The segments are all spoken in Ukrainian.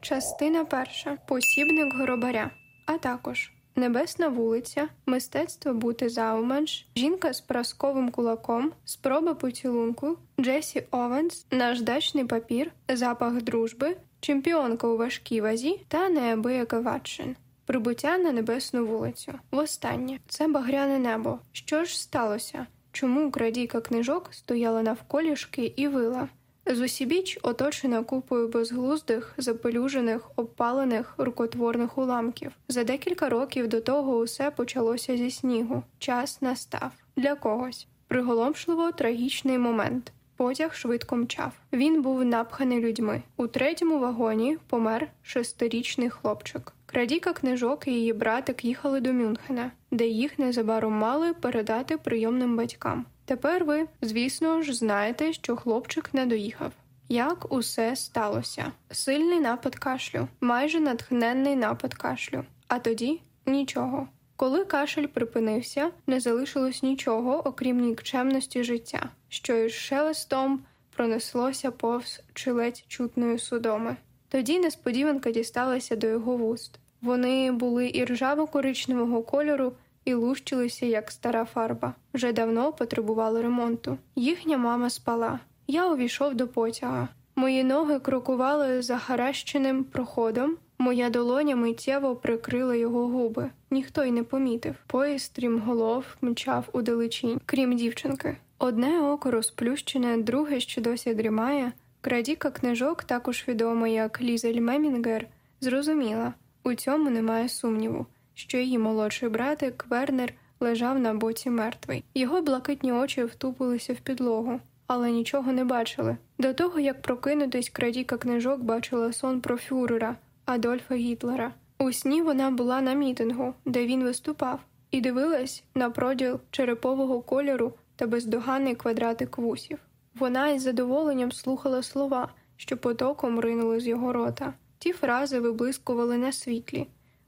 Частина перша посібник горобаря, а також Небесна вулиця, мистецтво бути зауманш, жінка з прасковим кулаком, спроба поцілунку, Джесі Овенс, наш дачний папір, запах дружби, чемпіонка у важкій вазі та неабияка ватчин. Прибуття на небесну вулицю. Востаннє це багряне небо. Що ж сталося? Чому крадійка книжок стояла навколішки і вила? Зусібіч оточена купою безглуздих, запелюжених, обпалених рукотворних уламків. За декілька років до того усе почалося зі снігу. Час настав для когось. Приголомшливо трагічний момент. Потяг швидко мчав. Він був напханий людьми. У третьому вагоні помер шестирічний хлопчик. Крадіка книжок і її братик їхали до Мюнхена, де їх незабаром мали передати прийомним батькам. Тепер ви, звісно ж, знаєте, що хлопчик не доїхав. Як усе сталося? Сильний напад кашлю, майже натхненний напад кашлю. А тоді нічого. Коли кашель припинився, не залишилось нічого, окрім нікчемності життя, що із шелестом пронеслося повз чи ледь чутної судоми. Тоді несподіванка дісталася до його вуст. Вони були і ржаво-коричневого кольору, і лущилися, як стара фарба, вже давно потребували ремонту. Їхня мама спала. Я увійшов до потяга. Мої ноги крокували захаращеним проходом. Моя долоня миттєво прикрила його губи. Ніхто й не помітив. Поїзд стрімголов мчав у далечінь, крім дівчинки. Одне око розплющене, друге, що досі дрімає. Крадіка книжок, також відома як Лізель Мемінгер, зрозуміла у цьому немає сумніву що її молодший братик Вернер лежав на боці мертвий. Його блакитні очі втупилися в підлогу, але нічого не бачили. До того як прокинутись, крадіка книжок бачила сон про фюрера Адольфа Гітлера. У сні вона була на мітингу, де він виступав, і дивилась на проділ черепового кольору та бездоганний квадратик вусів. Вона із задоволенням слухала слова, що потоком ринули з його рота. Ті фрази виблискували на світлі,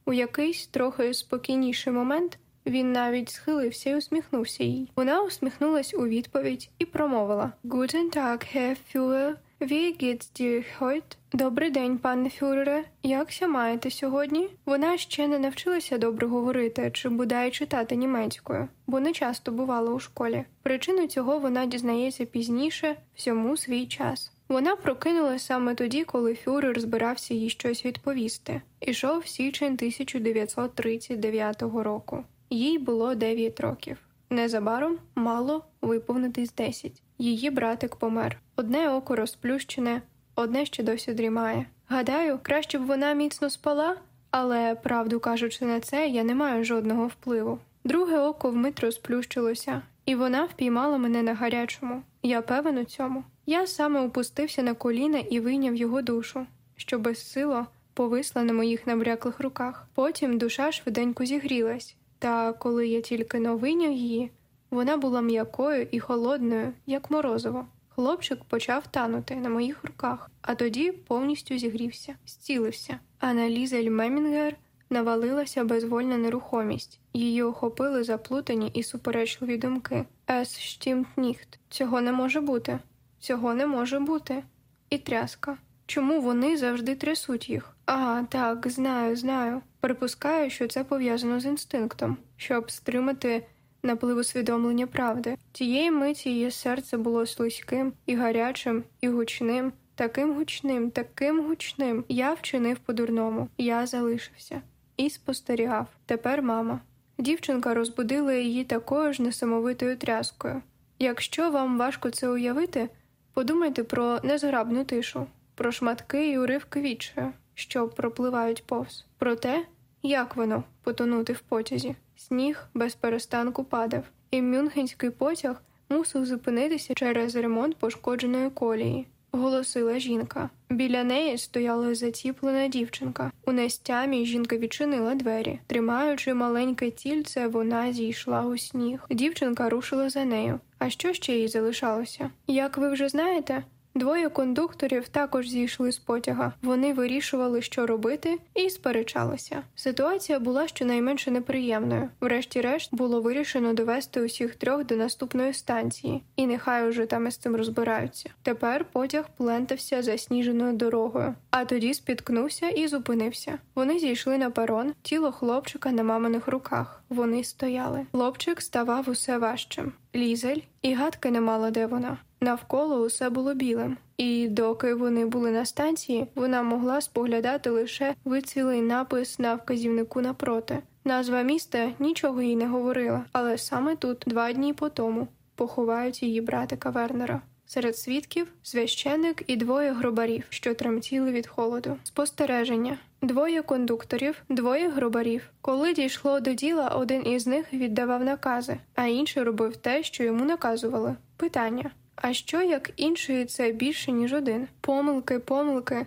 у якийсь трохи спокійніший момент він навіть схилився і усміхнувся їй. Вона усміхнулась у відповідь і промовила Guten Tag, Herr Führer. Wie geht's dir heute? Добрий день, пане Фюрере. Якся маєте сьогодні? Вона ще не навчилася добре говорити чи бодай читати німецькою, бо не часто бувала у школі. Причину цього вона дізнається пізніше всьому свій час. Вона прокинулася саме тоді, коли фюрер збирався їй щось відповісти. Ішов січень 1939 року. Їй було 9 років. Незабаром мало виповнитись 10. Її братик помер. Одне око розплющене, одне ще досі дрімає. Гадаю, краще б вона міцно спала, але, правду кажучи, на це я не маю жодного впливу. Друге око вмить розплющилося, і вона впіймала мене на гарячому. Я певен у цьому. Я саме опустився на коліна і вийняв його душу, що безсило повисла на моїх набряклих руках. Потім душа швиденько зігрілась, та коли я тільки но вийняв її, вона була м'якою і холодною, як морозиво. Хлопчик почав танути на моїх руках, а тоді повністю зігрівся, зцілився. А на Лізель Мемінгер навалилася безвольна нерухомість, її охопили заплутані і суперечливі думки. Ес штімт ніхт. Цього не може бути. Цього не може бути. І тряска. Чому вони завжди трясуть їх? Ага, так, знаю, знаю. Припускаю, що це пов'язано з інстинктом, щоб стримати наплив усвідомлення правди. Тієї миті її серце було слизьким і гарячим, і гучним, таким гучним, таким гучним. Я вчинив по-дурному, я залишився і спостерігав. Тепер мама. Дівчинка розбудила її такою ж несамовитою тряскою. Якщо вам важко це уявити, подумайте про незграбну тишу, про шматки і уривки відчаю, що пропливають повз, про те, як воно потонути в потязі. Сніг без перестанку падав, і мюнхенський потяг мусив зупинитися через ремонт пошкодженої колії голосила жінка. Біля неї стояла заціплена дівчинка. У нестямі жінка відчинила двері. Тримаючи маленьке тільце, вона зійшла у сніг. Дівчинка рушила за нею. А що ще їй залишалося? Як ви вже знаєте, Двоє кондукторів також зійшли з потяга. Вони вирішували, що робити, і сперечалися. Ситуація була щонайменше неприємною. Врешті-решт було вирішено довести усіх трьох до наступної станції, і нехай уже там із цим розбираються. Тепер потяг плентався засніженою дорогою, а тоді спіткнувся і зупинився. Вони зійшли на перон, тіло хлопчика на маминих руках. Вони стояли. Хлопчик ставав усе важчим. Лізель і гадки не мала, де вона. Навколо усе було білим, і доки вони були на станції, вона могла споглядати лише вицілий напис на вказівнику напроти. Назва міста нічого їй не говорила, але саме тут, два дні по тому, поховають її братика Вернера. Серед свідків священик і двоє гробарів, що тремтіли від холоду. Спостереження. Двоє кондукторів, двоє гробарів. Коли дійшло до діла, один із них віддавав накази, а інший робив те, що йому наказували. Питання: а що як інший це більше, ніж один? Помилки, помилки.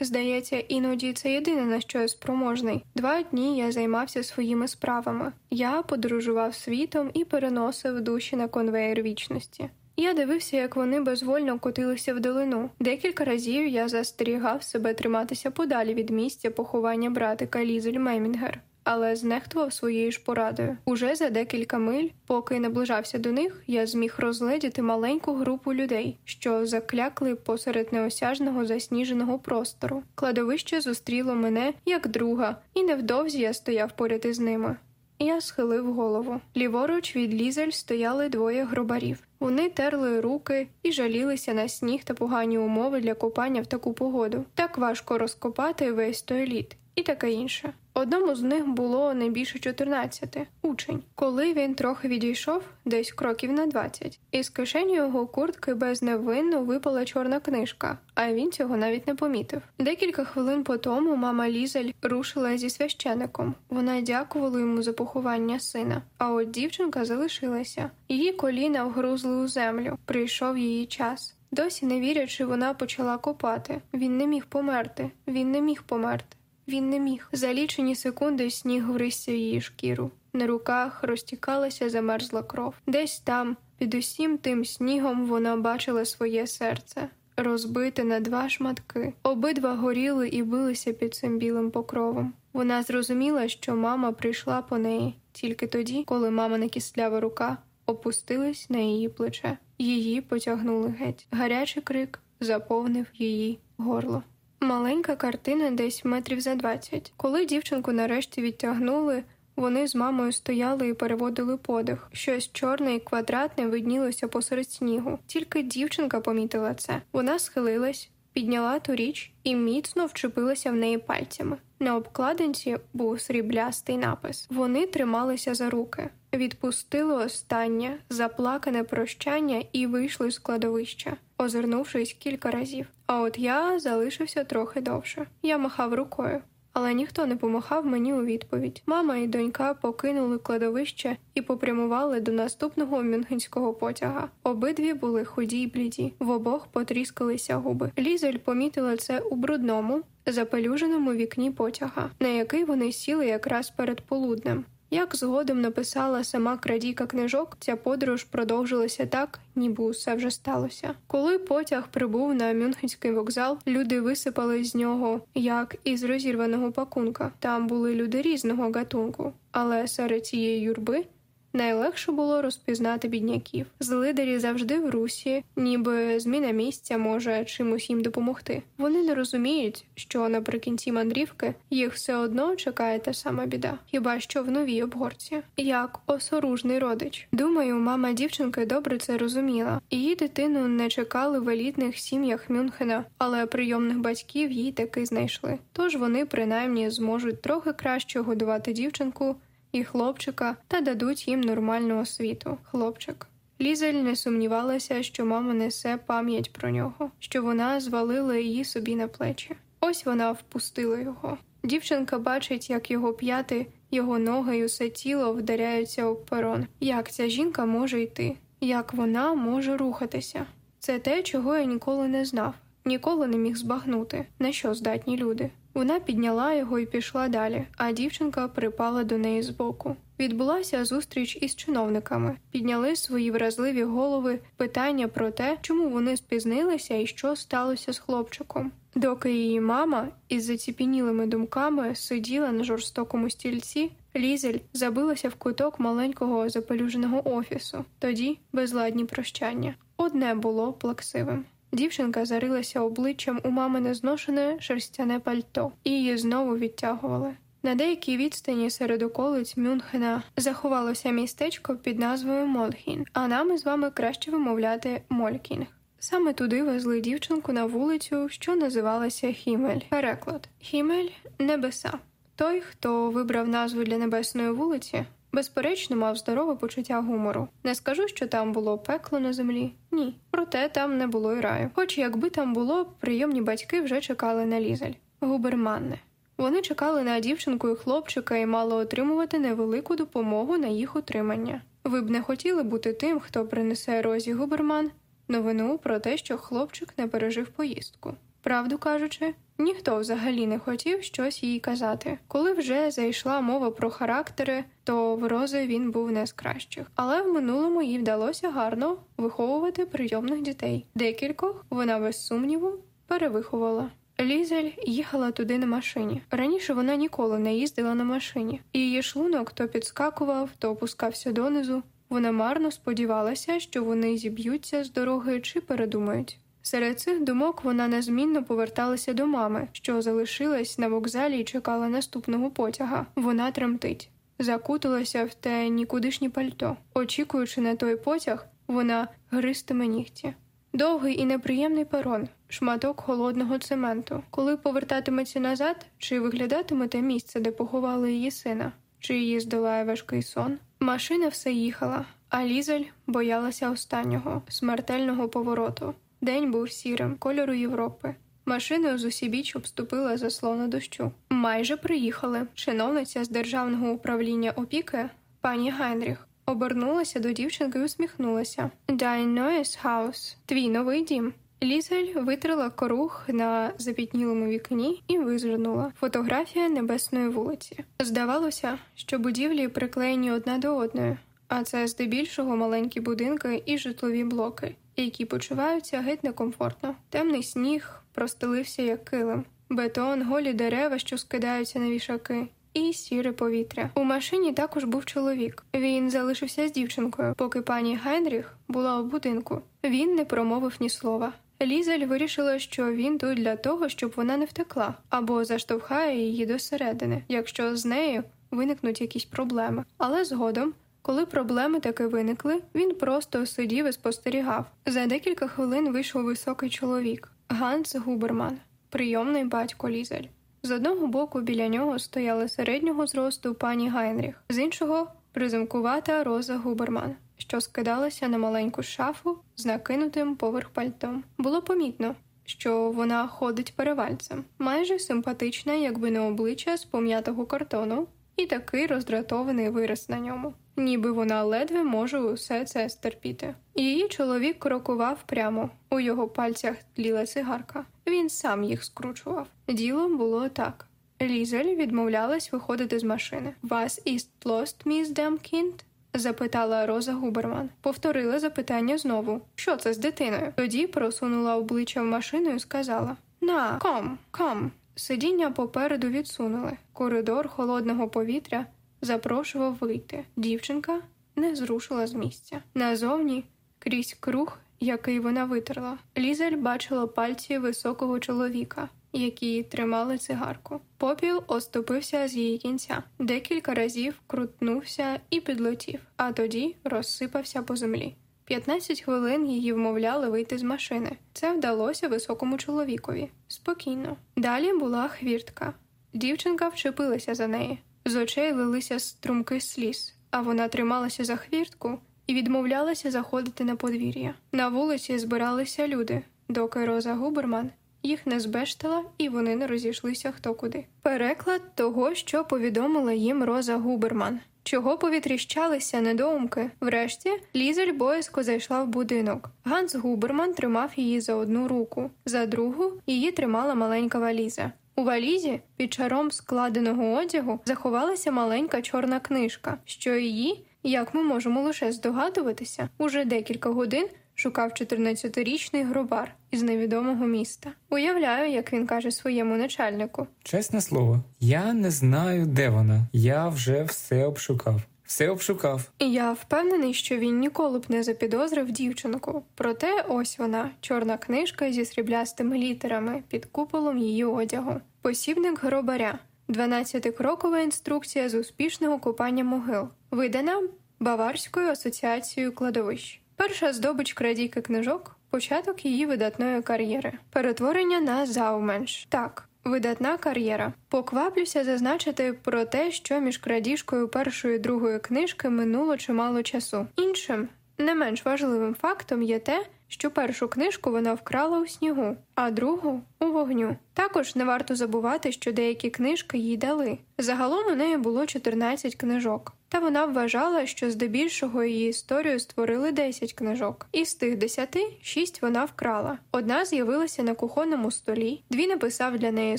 Здається, іноді це єдине на що я спроможний. Два дні я займався своїми справами. Я подорожував світом і переносив душі на конвейер вічності. Я дивився, як вони безвольно котилися в долину. Декілька разів я застерігав себе триматися подалі від місця поховання братика Лізель Мемінгер але знехтував своєю ж порадою. Уже за декілька миль, поки наближався до них, я зміг розгледіти маленьку групу людей, що заклякли посеред неосяжного засніженого простору. Кладовище зустріло мене як друга, і невдовзі я стояв поряд із ними. Я схилив голову. Ліворуч від лізель стояли двоє гробарів. Вони терли руки і жалілися на сніг та погані умови для копання в таку погоду. Так важко розкопати весь той лід і таке інше. Одному з них було не більше 14, учень. Коли він трохи відійшов, десь кроків на 20, із кишені його куртки безневинно випала чорна книжка, а він цього навіть не помітив. Декілька хвилин по тому мама Лізель рушила зі священиком. Вона дякувала йому за поховання сина. А от дівчинка залишилася. Її коліна вгрузли у землю. Прийшов її час. Досі не вірячи, вона почала копати. Він не міг померти. Він не міг померти. Він не міг. За лічені секунди сніг врисся в її шкіру. На руках розтікалася замерзла кров. Десь там, під усім тим снігом, вона бачила своє серце, розбите на два шматки. Обидва горіли і билися під цим білим покровом. Вона зрозуміла, що мама прийшла по неї тільки тоді, коли мамина кислява рука опустилась на її плече. Її потягнули геть. Гарячий крик заповнив її горло. Маленька картина десь метрів за двадцять. Коли дівчинку нарешті відтягнули, вони з мамою стояли і переводили подих. Щось чорне і квадратне виднілося посеред снігу. Тільки дівчинка помітила це. Вона схилилась, підняла ту річ і міцно вчепилася в неї пальцями. На обкладинці був сріблястий напис. Вони трималися за руки, відпустили останнє, заплакане прощання і вийшли з кладовища, озирнувшись кілька разів. А от я залишився трохи довше. Я махав рукою. Але ніхто не помахав мені у відповідь. Мама і донька покинули кладовище і попрямували до наступного мюнхенського потяга. Обидві були худі й бліді, в обох потріскалися губи. Лізель помітила це у брудному, запелюженому вікні потяга, на який вони сіли якраз перед полуднем. Як згодом написала сама крадійка книжок, ця подорож продовжилася так, ніби усе вже сталося. Коли потяг прибув на Мюнхенський вокзал, люди висипали з нього як із розірваного пакунка. Там були люди різного гатунку, але серед цієї юрби Найлегше було розпізнати бідняків. Злидарі завжди в русі, ніби зміна місця може чимось їм допомогти. Вони не розуміють, що наприкінці мандрівки їх все одно чекає та сама біда, хіба що в новій обгорці, як осоружний родич. Думаю, мама дівчинки добре це розуміла. Її дитину не чекали в елітних сім'ях Мюнхена, але прийомних батьків їй таки знайшли. Тож вони принаймні зможуть трохи краще годувати дівчинку і хлопчика та дадуть їм нормальну освіту. Хлопчик. Лізель не сумнівалася, що мама несе пам'ять про нього, що вона звалила її собі на плечі. Ось вона впустила його. Дівчинка бачить, як його п'яти, його ноги й усе тіло вдаряються об перон. Як ця жінка може йти, як вона може рухатися? Це те, чого я ніколи не знав. Ніколи не міг збагнути, на що здатні люди. Вона підняла його і пішла далі, а дівчинка припала до неї збоку. Відбулася зустріч із чиновниками, підняли свої вразливі голови питання про те, чому вони спізнилися і що сталося з хлопчиком. Доки її мама із заціпінілими думками сиділа на жорстокому стільці, Лізель забилася в куток маленького запелюженого офісу. Тоді безладні прощання. Одне було плаксивим. Дівчинка зарилася обличчям у мамине зношене шерстяне пальто, і її знову відтягували. На деякій відстані серед околиць Мюнхена заховалося містечко під назвою Молхін, а нам із вами краще вимовляти Молькінг. Саме туди везли дівчинку на вулицю, що називалася Хімель. Переклад Хімель небеса. Той, хто вибрав назву для небесної вулиці, безперечно мав здорове почуття гумору. Не скажу, що там було пекло на землі. Ні, проте там не було й раю. Хоч якби там було, прийомні батьки вже чекали на лізель. Губерманне. Вони чекали на дівчинку і хлопчика і мали отримувати невелику допомогу на їх утримання. Ви б не хотіли бути тим, хто принесе Розі Губерман новину про те, що хлопчик не пережив поїздку. Правду кажучи, ніхто взагалі не хотів щось їй казати. Коли вже зайшла мова про характери, то в Рози він був не з кращих. Але в минулому їй вдалося гарно виховувати прийомних дітей. Декількох вона без сумніву перевиховала. Лізель їхала туди на машині. Раніше вона ніколи не їздила на машині, і її шлунок то підскакував, то опускався донизу. Вона марно сподівалася, що вони зіб'ються з дороги чи передумають. Серед цих думок вона незмінно поверталася до мами, що залишилась на вокзалі і чекала наступного потяга. Вона тремтить, закуталася в те нікудишнє пальто. Очікуючи на той потяг, вона гристиме нігті. Довгий і неприємний перон, шматок холодного цементу. Коли повертатиметься назад, чи виглядатиме те місце, де поховали її сина, чи її здолає важкий сон. Машина все їхала, а Лізель боялася останнього смертельного повороту. День був сірим, кольору Європи. Машина з усібіч обступила заслону дощу. Майже приїхали. Чиновниця з державного управління опіки, пані Гайнріх, обернулася до дівчинки і усміхнулася. Dein neues Haus. твій новий дім. Лізель витрила корух на запітнілому вікні і визирнула фотографія небесної вулиці. Здавалося, що будівлі приклеєні одна до одної, а це здебільшого маленькі будинки і житлові блоки, які почуваються геть некомфортно. Темний сніг простелився як килим, бетон, голі дерева, що скидаються на вішаки. І сіре повітря. У машині також був чоловік. Він залишився з дівчинкою, поки пані Генріх була у будинку. Він не промовив ні слова. Лізель вирішила, що він тут для того, щоб вона не втекла, або заштовхає її досередини, якщо з нею виникнуть якісь проблеми. Але згодом, коли проблеми таки виникли, він просто сидів і спостерігав. За декілька хвилин вийшов високий чоловік Ганс Губерман, прийомний батько Лізель. З одного боку біля нього стояла середнього зросту пані Гайнріх, з іншого приземкувата Роза Губерман що скидалася на маленьку шафу з накинутим поверх пальтом. Було помітно, що вона ходить перевальцем, майже симпатична, якби не обличчя з пом'ятого картону, і такий роздратований вираз на ньому, ніби вона ледве може усе це стерпіти. Її чоловік крокував прямо, у його пальцях тліла цигарка. Він сам їх скручував. Діло було так. Лізель відмовлялась виходити з машини. Вас ist lost, міс Демкінд? запитала Роза Губерман. Повторила запитання знову. Що це з дитиною? Тоді просунула обличчя в машину і сказала На, ком, ком. Сидіння попереду відсунули. Коридор холодного повітря запрошував вийти. Дівчинка не зрушила з місця. Назовні крізь круг, який вона витерла. Лізель бачила пальці високого чоловіка які тримали цигарку. Попіл оступився з її кінця, декілька разів крутнувся і підлетів, а тоді розсипався по землі. 15 хвилин її вмовляли вийти з машини. Це вдалося високому чоловікові. Спокійно. Далі була хвіртка. Дівчинка вчепилася за неї. З очей лилися струмки сліз, а вона трималася за хвіртку і відмовлялася заходити на подвір'я. На вулиці збиралися люди, доки Роза Губерман їх не збештала, і вони не розійшлися хто куди. Переклад того, що повідомила їм Роза Губерман. Чого повітріщалися недоумки? Врешті Лізель боязко зайшла в будинок. Ганс Губерман тримав її за одну руку, за другу її тримала маленька валіза. У валізі під чаром складеного одягу заховалася маленька чорна книжка, що її, як ми можемо лише здогадуватися, уже декілька годин шукав 14-річний гробар із невідомого міста. Уявляю, як він каже своєму начальнику. Чесне слово, я не знаю, де вона. Я вже все обшукав. Все обшукав. Я впевнений, що він ніколи б не запідозрив дівчинку. Проте ось вона, чорна книжка зі сріблястими літерами під куполом її одягу. Посібник гробаря, 12-крокова інструкція з успішного купання могил, видана Баварською асоціацією кладовищ. Перша здобич крадійки книжок, початок її видатної кар'єри, перетворення на зауменш. Так, видатна кар'єра. Покваплюся зазначити про те, що між крадіжкою першої і другої книжки минуло чимало часу. Іншим, не менш важливим фактом є те, що першу книжку вона вкрала у снігу, а другу у вогню. Також не варто забувати, що деякі книжки їй дали. Загалом у неї було 14 книжок. Та вона вважала, що здебільшого її історію створили 10 книжок, і з тих 10 шість вона вкрала. Одна з'явилася на кухонному столі, дві написав для неї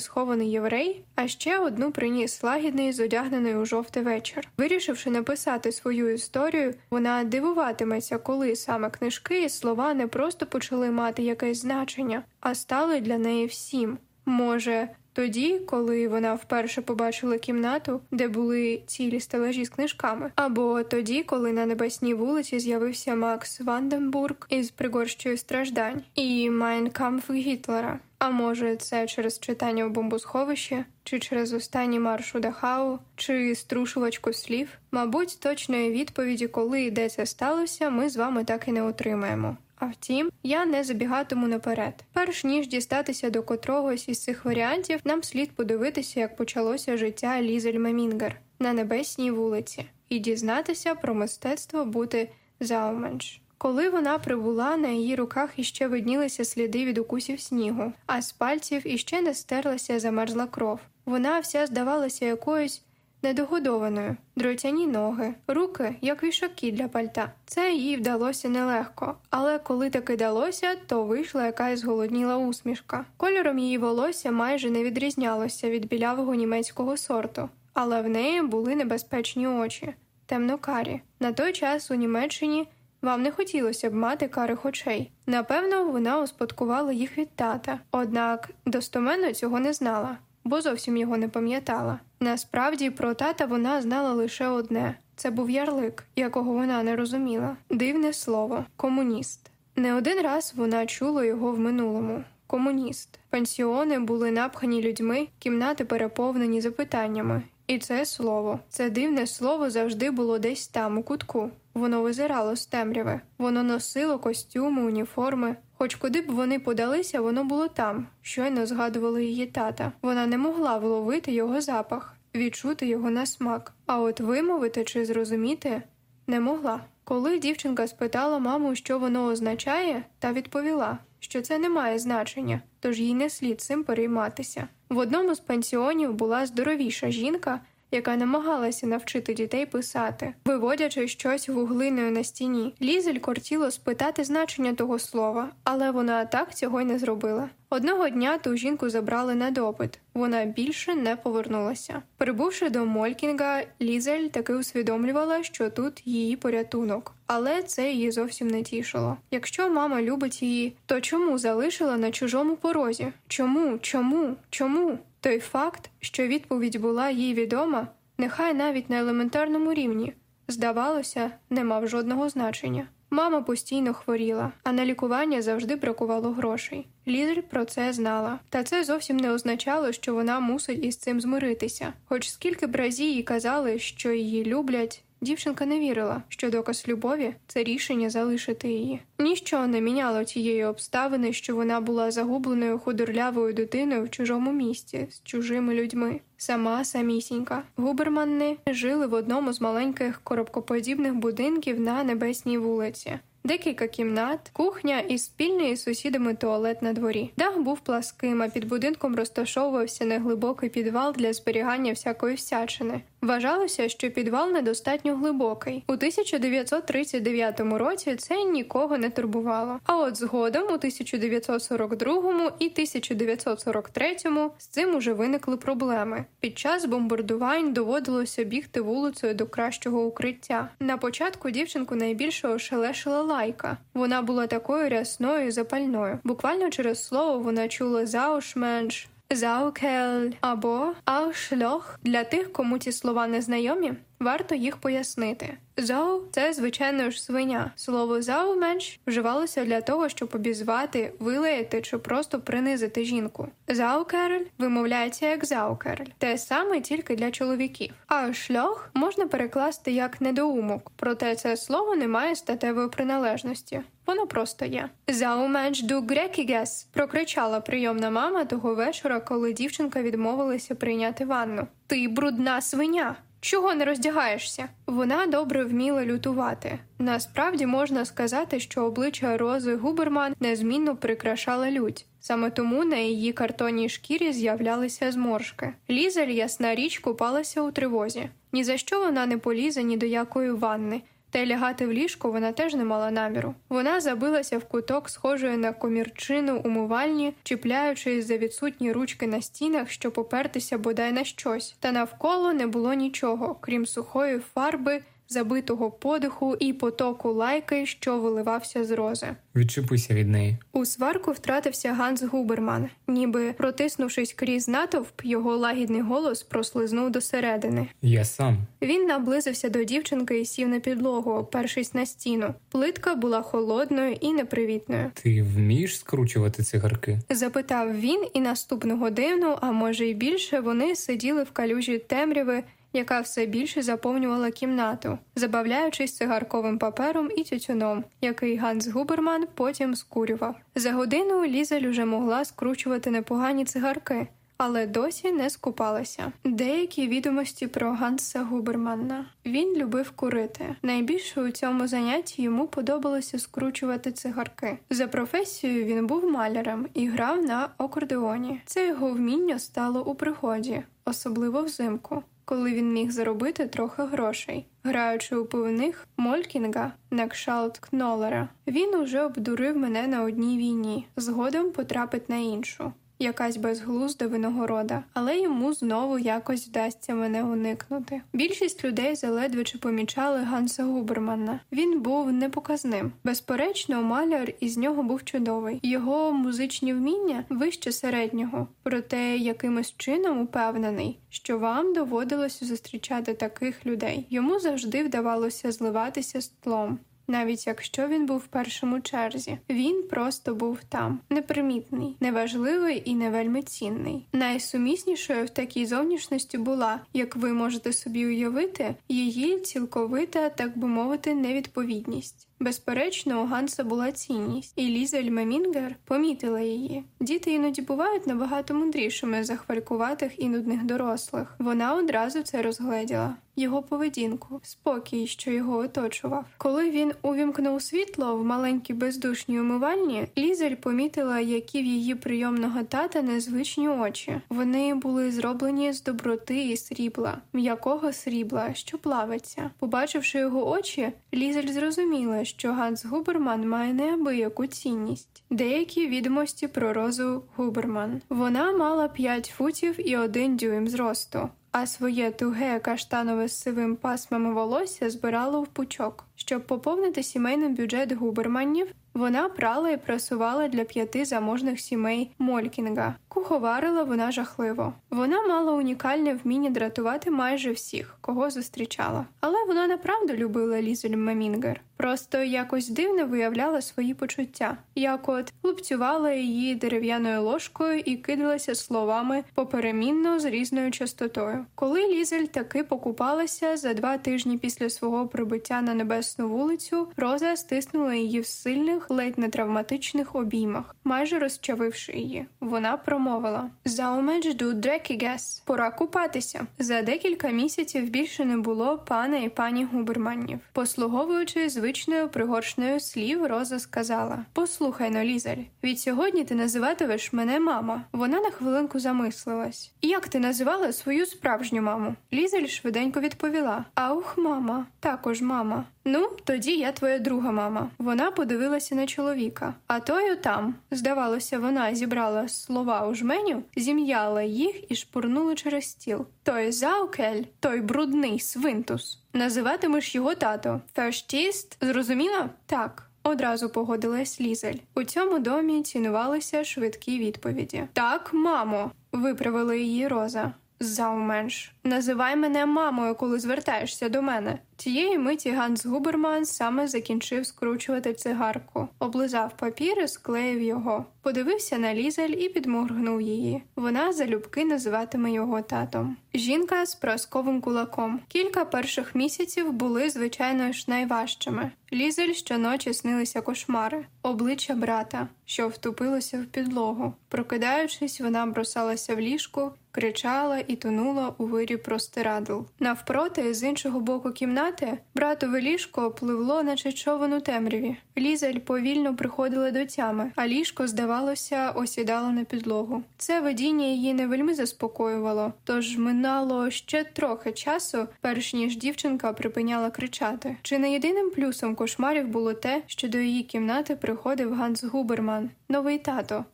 схований єврей, а ще одну приніс лагідний, зодягнений у жовтий вечір. Вирішивши написати свою історію, вона дивуватиметься, коли саме книжки і слова не просто почали мати якесь значення, а стали для неї всім. Може, тоді, коли вона вперше побачила кімнату, де були цілі стелажі з книжками, або тоді, коли на небесній вулиці з'явився Макс Ванденбург із пригорщою страждань і Майнкамф Гітлера. А може, це через читання в бомбосховищі, чи через останній марш у Дахау, чи струшувачку слів? Мабуть, точної відповіді, коли і де це сталося, ми з вами так і не отримаємо. А втім, я не забігатиму наперед. Перш ніж дістатися до котрогось із цих варіантів, нам слід подивитися, як почалося життя Лізель Мемінгер на небесній вулиці, і дізнатися про мистецтво бути зауменш. Коли вона прибула, на її руках іще виднілися сліди від укусів снігу, а з пальців іще не стерлася замерзла кров. Вона вся здавалася якоюсь недогодованою, дротяні ноги, руки, як вішаки для пальта. Це їй вдалося нелегко, але коли таки далося, то вийшла якась зголодніла усмішка. Кольором її волосся майже не відрізнялося від білявого німецького сорту, але в неї були небезпечні очі, темно-карі. На той час у Німеччині. Вам не хотілося б мати карих очей. Напевно, вона успадкувала їх від тата, однак достоменно цього не знала, бо зовсім його не пам'ятала. Насправді про тата вона знала лише одне це був ярлик, якого вона не розуміла. Дивне слово комуніст. Не один раз вона чула його в минулому. Комуніст. Пансіони були напхані людьми, кімнати переповнені запитаннями. І це слово, це дивне слово завжди було десь там, у кутку. Воно визирало з темряви, воно носило костюми, уніформи. Хоч куди б вони подалися, воно було там, щойно згадувало її тата. Вона не могла вловити його запах, відчути його на смак, а от вимовити чи зрозуміти не могла. Коли дівчинка спитала маму, що воно означає, та відповіла, що це не має значення, тож їй не слід цим перейматися. В одному з пансіонів була здоровіша жінка, яка намагалася навчити дітей писати, виводячи щось вуглиною на стіні. Лізель кортіло спитати значення того слова, але вона так цього й не зробила. Одного дня ту жінку забрали на допит. Вона більше не повернулася. Прибувши до Молькінга, Лізель таки усвідомлювала, що тут її порятунок, але це її зовсім не тішило. Якщо мама любить її, то чому залишила на чужому порозі? Чому, чому, чому? Той факт, що відповідь була їй відома, нехай навіть на елементарному рівні, здавалося, не мав жодного значення. Мама постійно хворіла, а на лікування завжди бракувало грошей. Лізель про це знала, та це зовсім не означало, що вона мусить із цим змиритися. Хоч скільки б разів їй казали, що її люблять, Дівчинка не вірила, що доказ любові це рішення залишити її. Ніщо не міняло тієї обставини, що вона була загубленою худорлявою дитиною в чужому місті з чужими людьми. Сама самісінька. Губерманни жили в одному з маленьких коробкоподібних будинків на небесній вулиці. Декілька кімнат, кухня і спільний із сусідами туалет на дворі. Дах був пласким, а під будинком розташовувався неглибокий підвал для зберігання всякої всячини. Вважалося, що підвал недостатньо глибокий. У 1939 році це нікого не турбувало. А от згодом, у 1942 і 1943 з цим уже виникли проблеми. Під час бомбардувань доводилося бігти вулицею до кращого укриття. На початку дівчинку найбільше ошелешила лайка. Вона була такою рясною і запальною. Буквально через слово вона чула заушменш. Заукель або Аушльох для тих, кому ці слова не знайомі, варто їх пояснити. Зау це звичайно ж свиня. Слово зауменш вживалося для того, щоб обізвати, вилаяти чи просто принизити жінку. Заукерль вимовляється як заукерль, те саме тільки для чоловіків. А шльох можна перекласти як недоумок, проте це слово не має статевої приналежності. Воно просто є. Зауменш ду грекігес прокричала прийомна мама того вечора, коли дівчинка відмовилася прийняти ванну. Ти брудна свиня. Чого не роздягаєшся? Вона добре вміла лютувати. Насправді можна сказати, що обличчя Рози Губерман незмінно прикрашала лють. Саме тому на її картонній шкірі з'являлися зморшки. Лізель, ясна річ, купалася у тривозі. Ні за що вона не полізе ні до якої ванни. Та й лягати в ліжко вона теж не мала наміру. Вона забилася в куток, схожої на комірчину умивальні, чіпляючись за відсутні ручки на стінах, щоб попертися бодай на щось. Та навколо не було нічого, крім сухої фарби забитого подиху і потоку лайки, що виливався з рози. Відчепися від неї. У сварку втратився Ганс Губерман, ніби протиснувшись крізь натовп, його лагідний голос прослизнув досередини. Я сам. Він наблизився до дівчинки і сів на підлогу, опершись на стіну. Плитка була холодною і непривітною. Ти вмієш скручувати цигарки? Запитав він, і наступну годину, а може й більше, вони сиділи в калюжі темряви яка все більше заповнювала кімнату, забавляючись цигарковим папером і тютюном, який Ганс Губерман потім скурював. За годину Лізель уже могла скручувати непогані цигарки. Але досі не скупалася. Деякі відомості про Ганса Губермана. Він любив курити. Найбільше у цьому занятті йому подобалося скручувати цигарки. За професією він був малярем і грав на акордеоні. Це його вміння стало у пригоді, особливо взимку коли він міг заробити трохи грошей, граючи у пивних Молькінга на кшалт Кнолера. Він уже обдурив мене на одній війні, згодом потрапить на іншу якась безглузда винагорода, але йому знову якось вдасться мене уникнути. Більшість людей заледве чи помічали Ганса Губермана. Він був непоказним. Безперечно, маляр із нього був чудовий. Його музичні вміння вище середнього, проте якимось чином упевнений, що вам доводилося зустрічати таких людей. Йому завжди вдавалося зливатися з тлом навіть якщо він був в першому черзі. Він просто був там, непримітний, неважливий і не вельми цінний. Найсуміснішою в такій зовнішності була, як ви можете собі уявити, її цілковита, так би мовити, невідповідність. Безперечно, у Ганса була цінність, і Лізель Мемінгер помітила її. Діти іноді бувають набагато мудрішими за хвалькуватих і нудних дорослих. Вона одразу це розгледіла. Його поведінку, спокій, що його оточував. Коли він увімкнув світло в маленькій бездушній умивальні, Лізель помітила, які в її прийомного тата незвичні очі. Вони були зроблені з доброти і срібла, м'якого срібла, що плавиться. Побачивши його очі, Лізель зрозуміла, що Ганс Губерман має неабияку цінність. Деякі відомості про розу Губерман. Вона мала 5 футів і 1 дюйм зросту, а своє туге каштанове з сивим пасмами волосся збирало в пучок. Щоб поповнити сімейний бюджет губерманів, вона прала і прасувала для п'яти заможних сімей Молькінга. Куховарила вона жахливо. Вона мала унікальне вміння дратувати майже всіх, кого зустрічала. Але вона направду любила Лізель Мемінгер. Просто якось дивно виявляла свої почуття, як от лупцювала її дерев'яною ложкою і кидалася словами поперемінно з різною частотою. Коли Лізель таки покупалася за два тижні після свого прибуття на небесну вулицю, Роза стиснула її в сильних, ледь не травматичних обіймах, майже розчавивши її. Вона промовила Заумеджду дрекігес, пора купатися. За декілька місяців більше не було пана і пані губерманів, послуговуючи звичною пригоршною слів Роза сказала: Послухай но, Лізель, від сьогодні ти називатимеш мене мама. Вона на хвилинку замислилась. Як ти називала свою справжню маму? Лізель швиденько відповіла: Аух, мама, також мама. Ну, тоді я твоя друга мама. Вона подивилася на чоловіка. А тою там, здавалося, вона зібрала слова у жменю, зім'яла їх і шпурнула через стіл. Той заукель, той брудний свинтус. Називатимеш його тато. Ферштіст, зрозуміла? Так. Одразу погодилась Лізель. У цьому домі цінувалися швидкі відповіді. Так, мамо, виправила її Роза. Зауменш, називай мене мамою, коли звертаєшся до мене. Тієї миті Ганс Губерман саме закінчив скручувати цигарку, облизав папір і склеїв його, подивився на лізель і підморгнув її. Вона залюбки називатиме його татом. Жінка з прасковим кулаком. Кілька перших місяців були, звичайно ж, найважчими. Лізель щоночі снилися кошмари, обличчя брата, що втупилося в підлогу. Прокидаючись, вона бросалася в ліжку, кричала і тонула у вирі простирадл. Навпроти, з іншого боку кімнати, братове ліжко пливло, наче човен у темряві. Лізель повільно приходила до тями, а ліжко, здавалося, осідало на підлогу. Це видіння її не вельми заспокоювало, тож минало ще трохи часу, перш ніж дівчинка припиняла кричати. Чи не єдиним плюсом кошмарів було те, що до її кімнати приходив Ганс Губерман, новий тато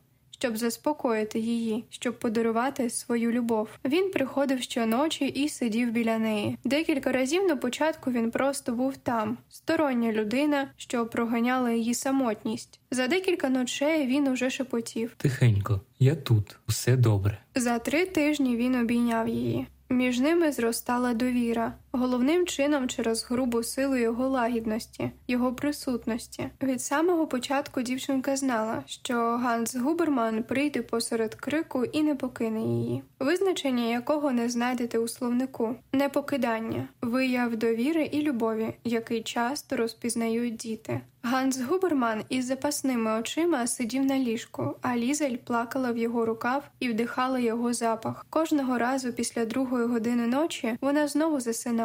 щоб заспокоїти її, щоб подарувати свою любов. Він приходив щоночі і сидів біля неї. Декілька разів на початку він просто був там, стороння людина, що проганяла її самотність. За декілька ночей він уже шепотів. Тихенько, я тут, усе добре. За три тижні він обійняв її. Між ними зростала довіра, головним чином через грубу силу його лагідності, його присутності. Від самого початку дівчинка знала, що Ганс Губерман прийде посеред крику і не покине її, визначення якого не знайдете у словнику, непокидання, вияв довіри і любові, який часто розпізнають діти. Ганс Губерман із запасними очима сидів на ліжку, а Лізель плакала в його рукав і вдихала його запах. Кожного разу після другої години ночі вона знову засинала,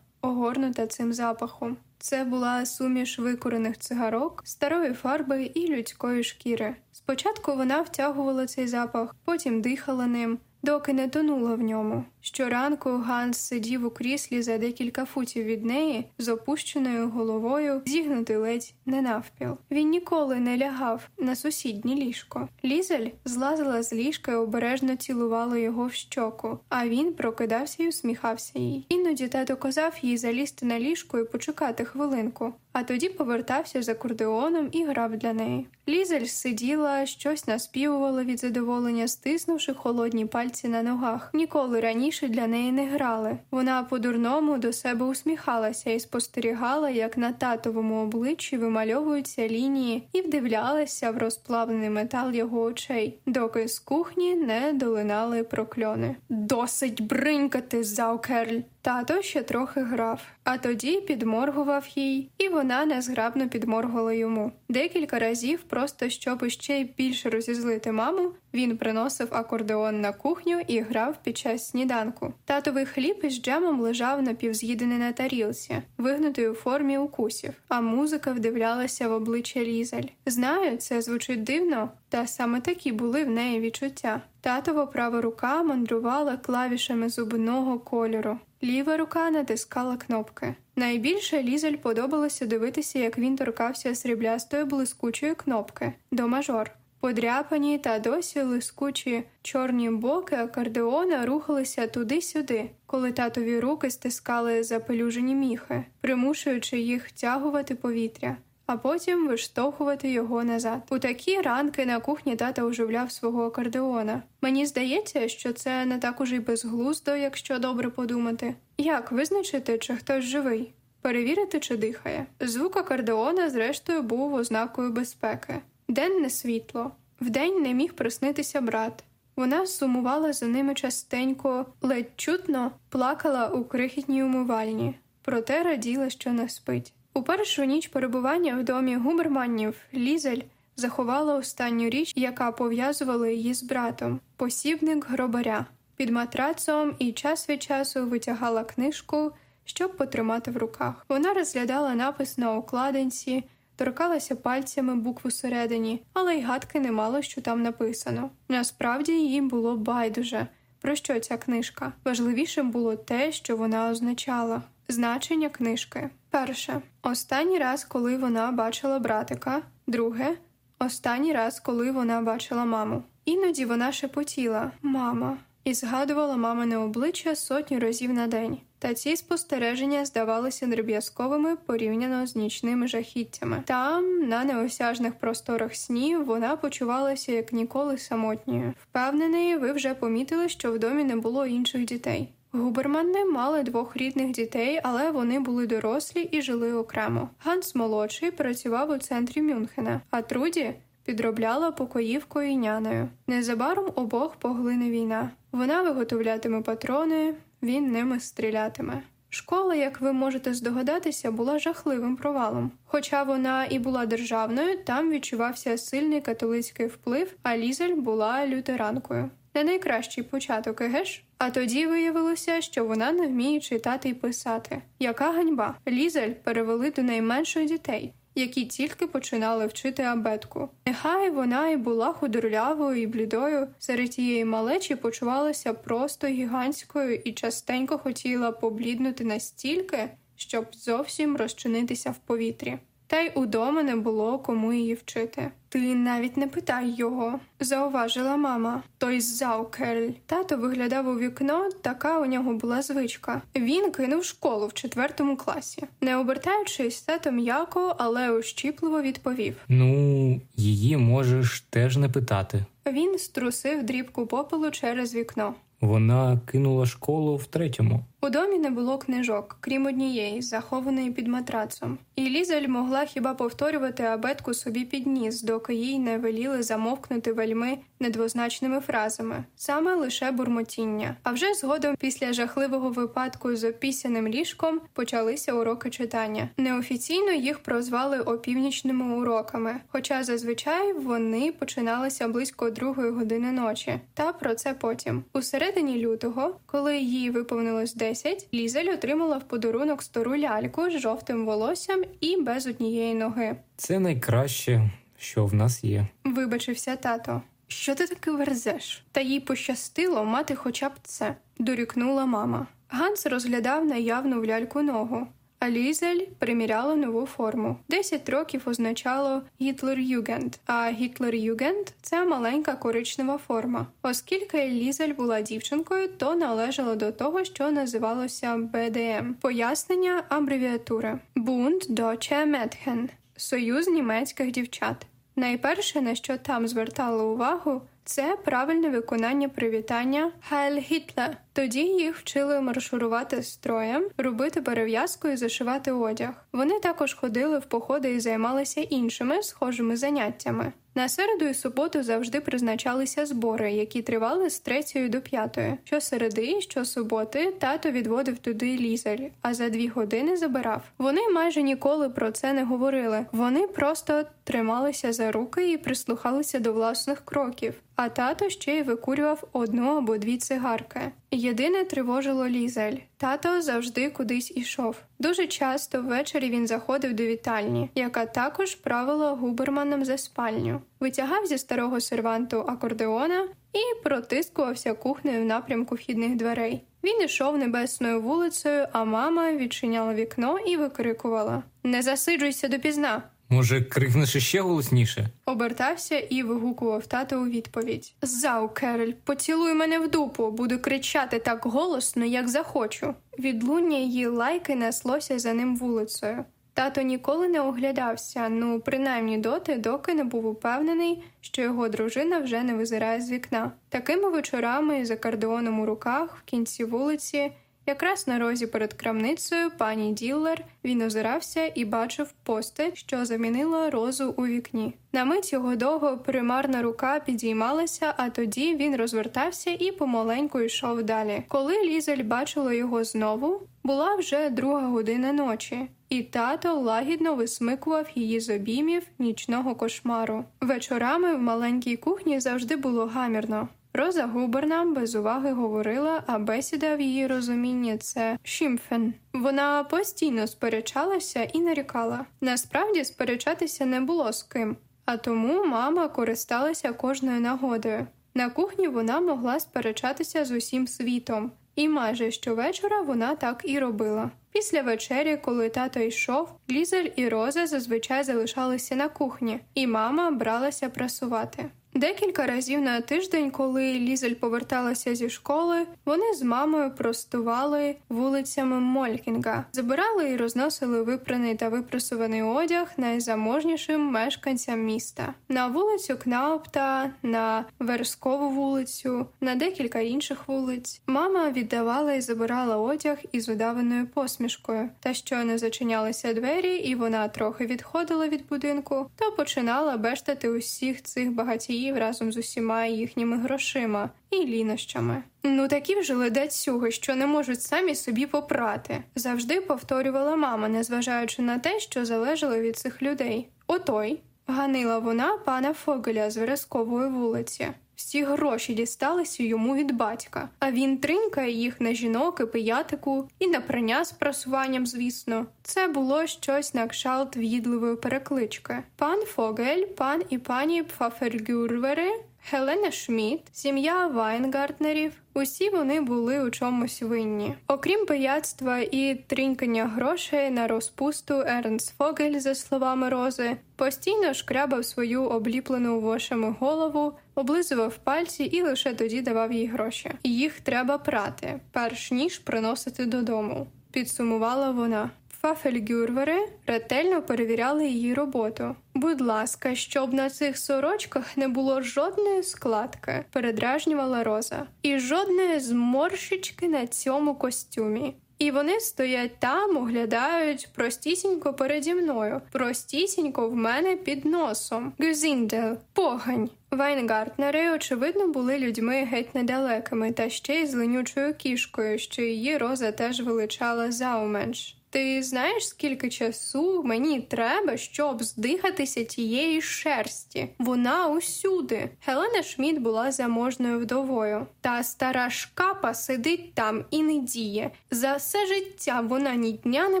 огорнута цим запахом. Це була суміш викорених цигарок, старої фарби і людської шкіри. Спочатку вона втягувала цей запах, потім дихала ним доки не тонула в ньому. Щоранку Ганс сидів у кріслі за декілька футів від неї з опущеною головою, зігнутий ледь не навпіл. Він ніколи не лягав на сусіднє ліжко. Лізель злазила з ліжка і обережно цілувала його в щоку, а він прокидався і усміхався їй. Іноді тато казав їй залізти на ліжко і почекати хвилинку, а тоді повертався з акордеоном і грав для неї. Лізель сиділа, щось наспівувала від задоволення, стиснувши холодні пальці на ногах. Ніколи раніше для неї не грали. Вона по-дурному до себе усміхалася і спостерігала, як на татовому обличчі вимальовуються лінії, і вдивлялася в розплавлений метал його очей, доки з кухні не долинали прокльони. Досить бринькати, заукерль! Тато ще трохи грав, а тоді підморгував їй, і вона незграбно підморгувала йому. Декілька разів, просто щоб ще більше розізлити маму, він приносив акордеон на кухню і грав під час сніданку. Татовий хліб із джемом лежав напівз'їдений на тарілці, вигнутий у формі укусів, а музика вдивлялася в обличчя Лізель. Знаю, це звучить дивно, та саме такі були в неї відчуття. Татова права рука мандрувала клавішами зубного кольору. Ліва рука натискала кнопки. Найбільше Лізель подобалося дивитися, як він торкався сріблястої блискучої кнопки до мажор. Подряпані та досі лискучі чорні боки акордеона рухалися туди-сюди, коли татові руки стискали запелюжені міхи, примушуючи їх втягувати повітря а потім виштовхувати його назад. У такі ранки на кухні тата оживляв свого акордеона. Мені здається, що це не так уже й безглуздо, якщо добре подумати. Як визначити, чи хтось живий? Перевірити, чи дихає. Звук акордеона, зрештою, був ознакою безпеки. Денне світло. Вдень не міг приснитися брат. Вона сумувала за ними частенько, ледь чутно плакала у крихітній умивальні, проте раділа, що не спить. У першу ніч перебування в домі губерманів Лізель заховала останню річ, яка пов'язувала її з братом посібник гробаря. Під матрацом і час від часу витягала книжку щоб потримати в руках. Вона розглядала напис на окладинці, торкалася пальцями букву всередині, але й гадки не мало, що там написано. Насправді їй було байдуже. Про що ця книжка? Важливішим було те, що вона означала. Значення книжки. Перше. Останній раз, коли вона бачила братика. Друге. Останній раз, коли вона бачила маму. Іноді вона шепотіла Мама і згадувала мамине обличчя сотню разів на день. Та ці спостереження здавалися дріб'язковими порівняно з нічними жахіттями. Там, на неосяжних просторах снів, вона почувалася як ніколи самотньою. Впевнений, ви вже помітили, що в домі не було інших дітей. Губермани мали двох рідних дітей, але вони були дорослі і жили окремо. Ганс молодший працював у центрі Мюнхена, а Труді підробляла покоївкою і няною. Незабаром обох поглине війна. Вона виготовлятиме патрони, він ними стрілятиме. Школа, як ви можете здогадатися, була жахливим провалом. Хоча вона і була державною, там відчувався сильний католицький вплив, а Лізель була лютеранкою. Не найкращий початок, егеш? А тоді виявилося, що вона не вміє читати і писати. Яка ганьба? Лізель перевели до найменших дітей які тільки починали вчити абетку. Нехай вона і була худорлявою і блідою, серед тієї малечі почувалася просто гігантською і частенько хотіла побліднути настільки, щоб зовсім розчинитися в повітрі та й удома не було кому її вчити. Ти навіть не питай його, зауважила мама. Той заукель. Тато виглядав у вікно, така у нього була звичка. Він кинув школу в четвертому класі. Не обертаючись, тато м'яко, але ущіпливо відповів: Ну, її можеш теж не питати. Він струсив дрібку попелу через вікно. Вона кинула школу в третьому. У домі не було книжок, крім однієї, захованої під матрацом. І Лізель могла хіба повторювати абетку собі під ніс, доки їй не веліли замовкнути вельми недвозначними фразами, саме лише бурмотіння. А вже згодом, після жахливого випадку з опісяним ліжком, почалися уроки читання. Неофіційно їх прозвали опівнічними уроками, хоча зазвичай вони починалися близько другої години ночі. Та про це потім. У середині лютого, коли їй виповнилось 10, 10 Лізель отримала в подарунок стару ляльку з жовтим волоссям і без однієї ноги. Це найкраще, що в нас є. Вибачився тато. Що ти таки верзеш? Та їй пощастило мати хоча б це, дорікнула мама. Ганс розглядав наявну в ляльку ногу. А Лізель приміряла нову форму. Десять років означало Гітлер-Югенд, а Гітлер-Югенд це маленька коричнева форма. Оскільки Лізель була дівчинкою, то належала до того, що називалося БДМ. Пояснення абревіатури Bund Deutsche Mädchen – Союз німецьких дівчат. Найперше, на що там звертали увагу, це правильне виконання привітання Хайль Hitler. Тоді їх вчили маршурувати строєм, робити перев'язку і зашивати одяг. Вони також ходили в походи і займалися іншими схожими заняттями. На середу і суботу завжди призначалися збори, які тривали з третьої до п'ятої. Щосереди, щосуботи тато відводив туди лізель, а за дві години забирав. Вони майже ніколи про це не говорили. Вони просто трималися за руки і прислухалися до власних кроків. А тато ще й викурював одну або дві цигарки. Єдине тривожило лізель. Тато завжди кудись ішов. Дуже часто ввечері він заходив до вітальні, яка також правила губерманом за спальню, витягав зі старого серванту акордеона і протискувався кухнею в напрямку вхідних дверей. Він ішов небесною вулицею, а мама відчиняла вікно і викрикувала: Не засиджуйся допізна. Може, крикнеш іще голосніше? Обертався і вигукував тато у відповідь: Зау, Керель, поцілуй мене в дупу, буду кричати так голосно, як захочу. Відлуння її лайки неслося за ним вулицею. Тато ніколи не оглядався, ну принаймні доти, доки не був упевнений, що його дружина вже не визирає з вікна. Такими вечорами за кардеоном у руках в кінці вулиці Якраз на розі перед крамницею пані Діллер він озирався і бачив постать, що замінила розу у вікні. На мить його довго примарна рука підіймалася, а тоді він розвертався і помаленьку йшов далі. Коли Лізель бачила його знову, була вже друга година ночі, і тато лагідно висмикував її з обіймів нічного кошмару. Вечорами в маленькій кухні завжди було гамірно. Роза Губерна без уваги говорила, а бесіда в її розумінні це шімфен. Вона постійно сперечалася і нарікала. Насправді сперечатися не було з ким, а тому мама користалася кожною нагодою. На кухні вона могла сперечатися з усім світом, і майже щовечора вона так і робила. Після вечері, коли тато йшов, Лізель і Роза зазвичай залишалися на кухні, і мама бралася прасувати. Декілька разів на тиждень, коли Лізель поверталася зі школи, вони з мамою простували вулицями Молькінга, забирали і розносили випраний та випрасуваний одяг найзаможнішим мешканцям міста. На вулицю Кнаупта, на Верскову вулицю, на декілька інших вулиць. Мама віддавала і забирала одяг із удаваною посмішкою, та що не зачинялися двері, і вона трохи відходила від будинку, то починала бештати усіх цих багатіїв Київ разом з усіма їхніми грошима і лінощами. Ну такі вже ледацюги, що не можуть самі собі попрати, завжди повторювала мама, незважаючи на те, що залежало від цих людей. Отой ганила вона пана Фогеля з Верескової вулиці. Всі гроші дісталися йому від батька, а він тринькає їх на жінок і пиятику, і на прання з просуванням, звісно. Це було щось на кшалт в'їдливої переклички. Пан Фогель, пан і пані Пфафергюрвери Хелена Шміт, сім'я Вайнгартнерів, усі вони були у чомусь винні. Окрім пияцтва і трінькання грошей на розпусту, Ернст Фогель, за словами Рози, постійно шкрябав свою обліплену вошами голову, облизував пальці і лише тоді давав їй гроші. Їх треба прати, перш ніж приносити додому. Підсумувала вона. Фафельгюрвери ретельно перевіряли її роботу. Будь ласка, щоб на цих сорочках не було жодної складки, передражнювала Роза, і жодної зморшечки на цьому костюмі. І вони стоять там, оглядають простісінько переді мною, простісінько в мене під носом. Гюзіндел, погань. Вайнгартнери, очевидно, були людьми геть недалекими, та ще й з ленючою кішкою, що її роза теж величала зауменш. Ти знаєш, скільки часу мені треба, щоб здихатися тієї шерсті? Вона усюди. Гелена Шміт була заможною вдовою. Та стара шкапа сидить там і не діє. За все життя вона ні дня не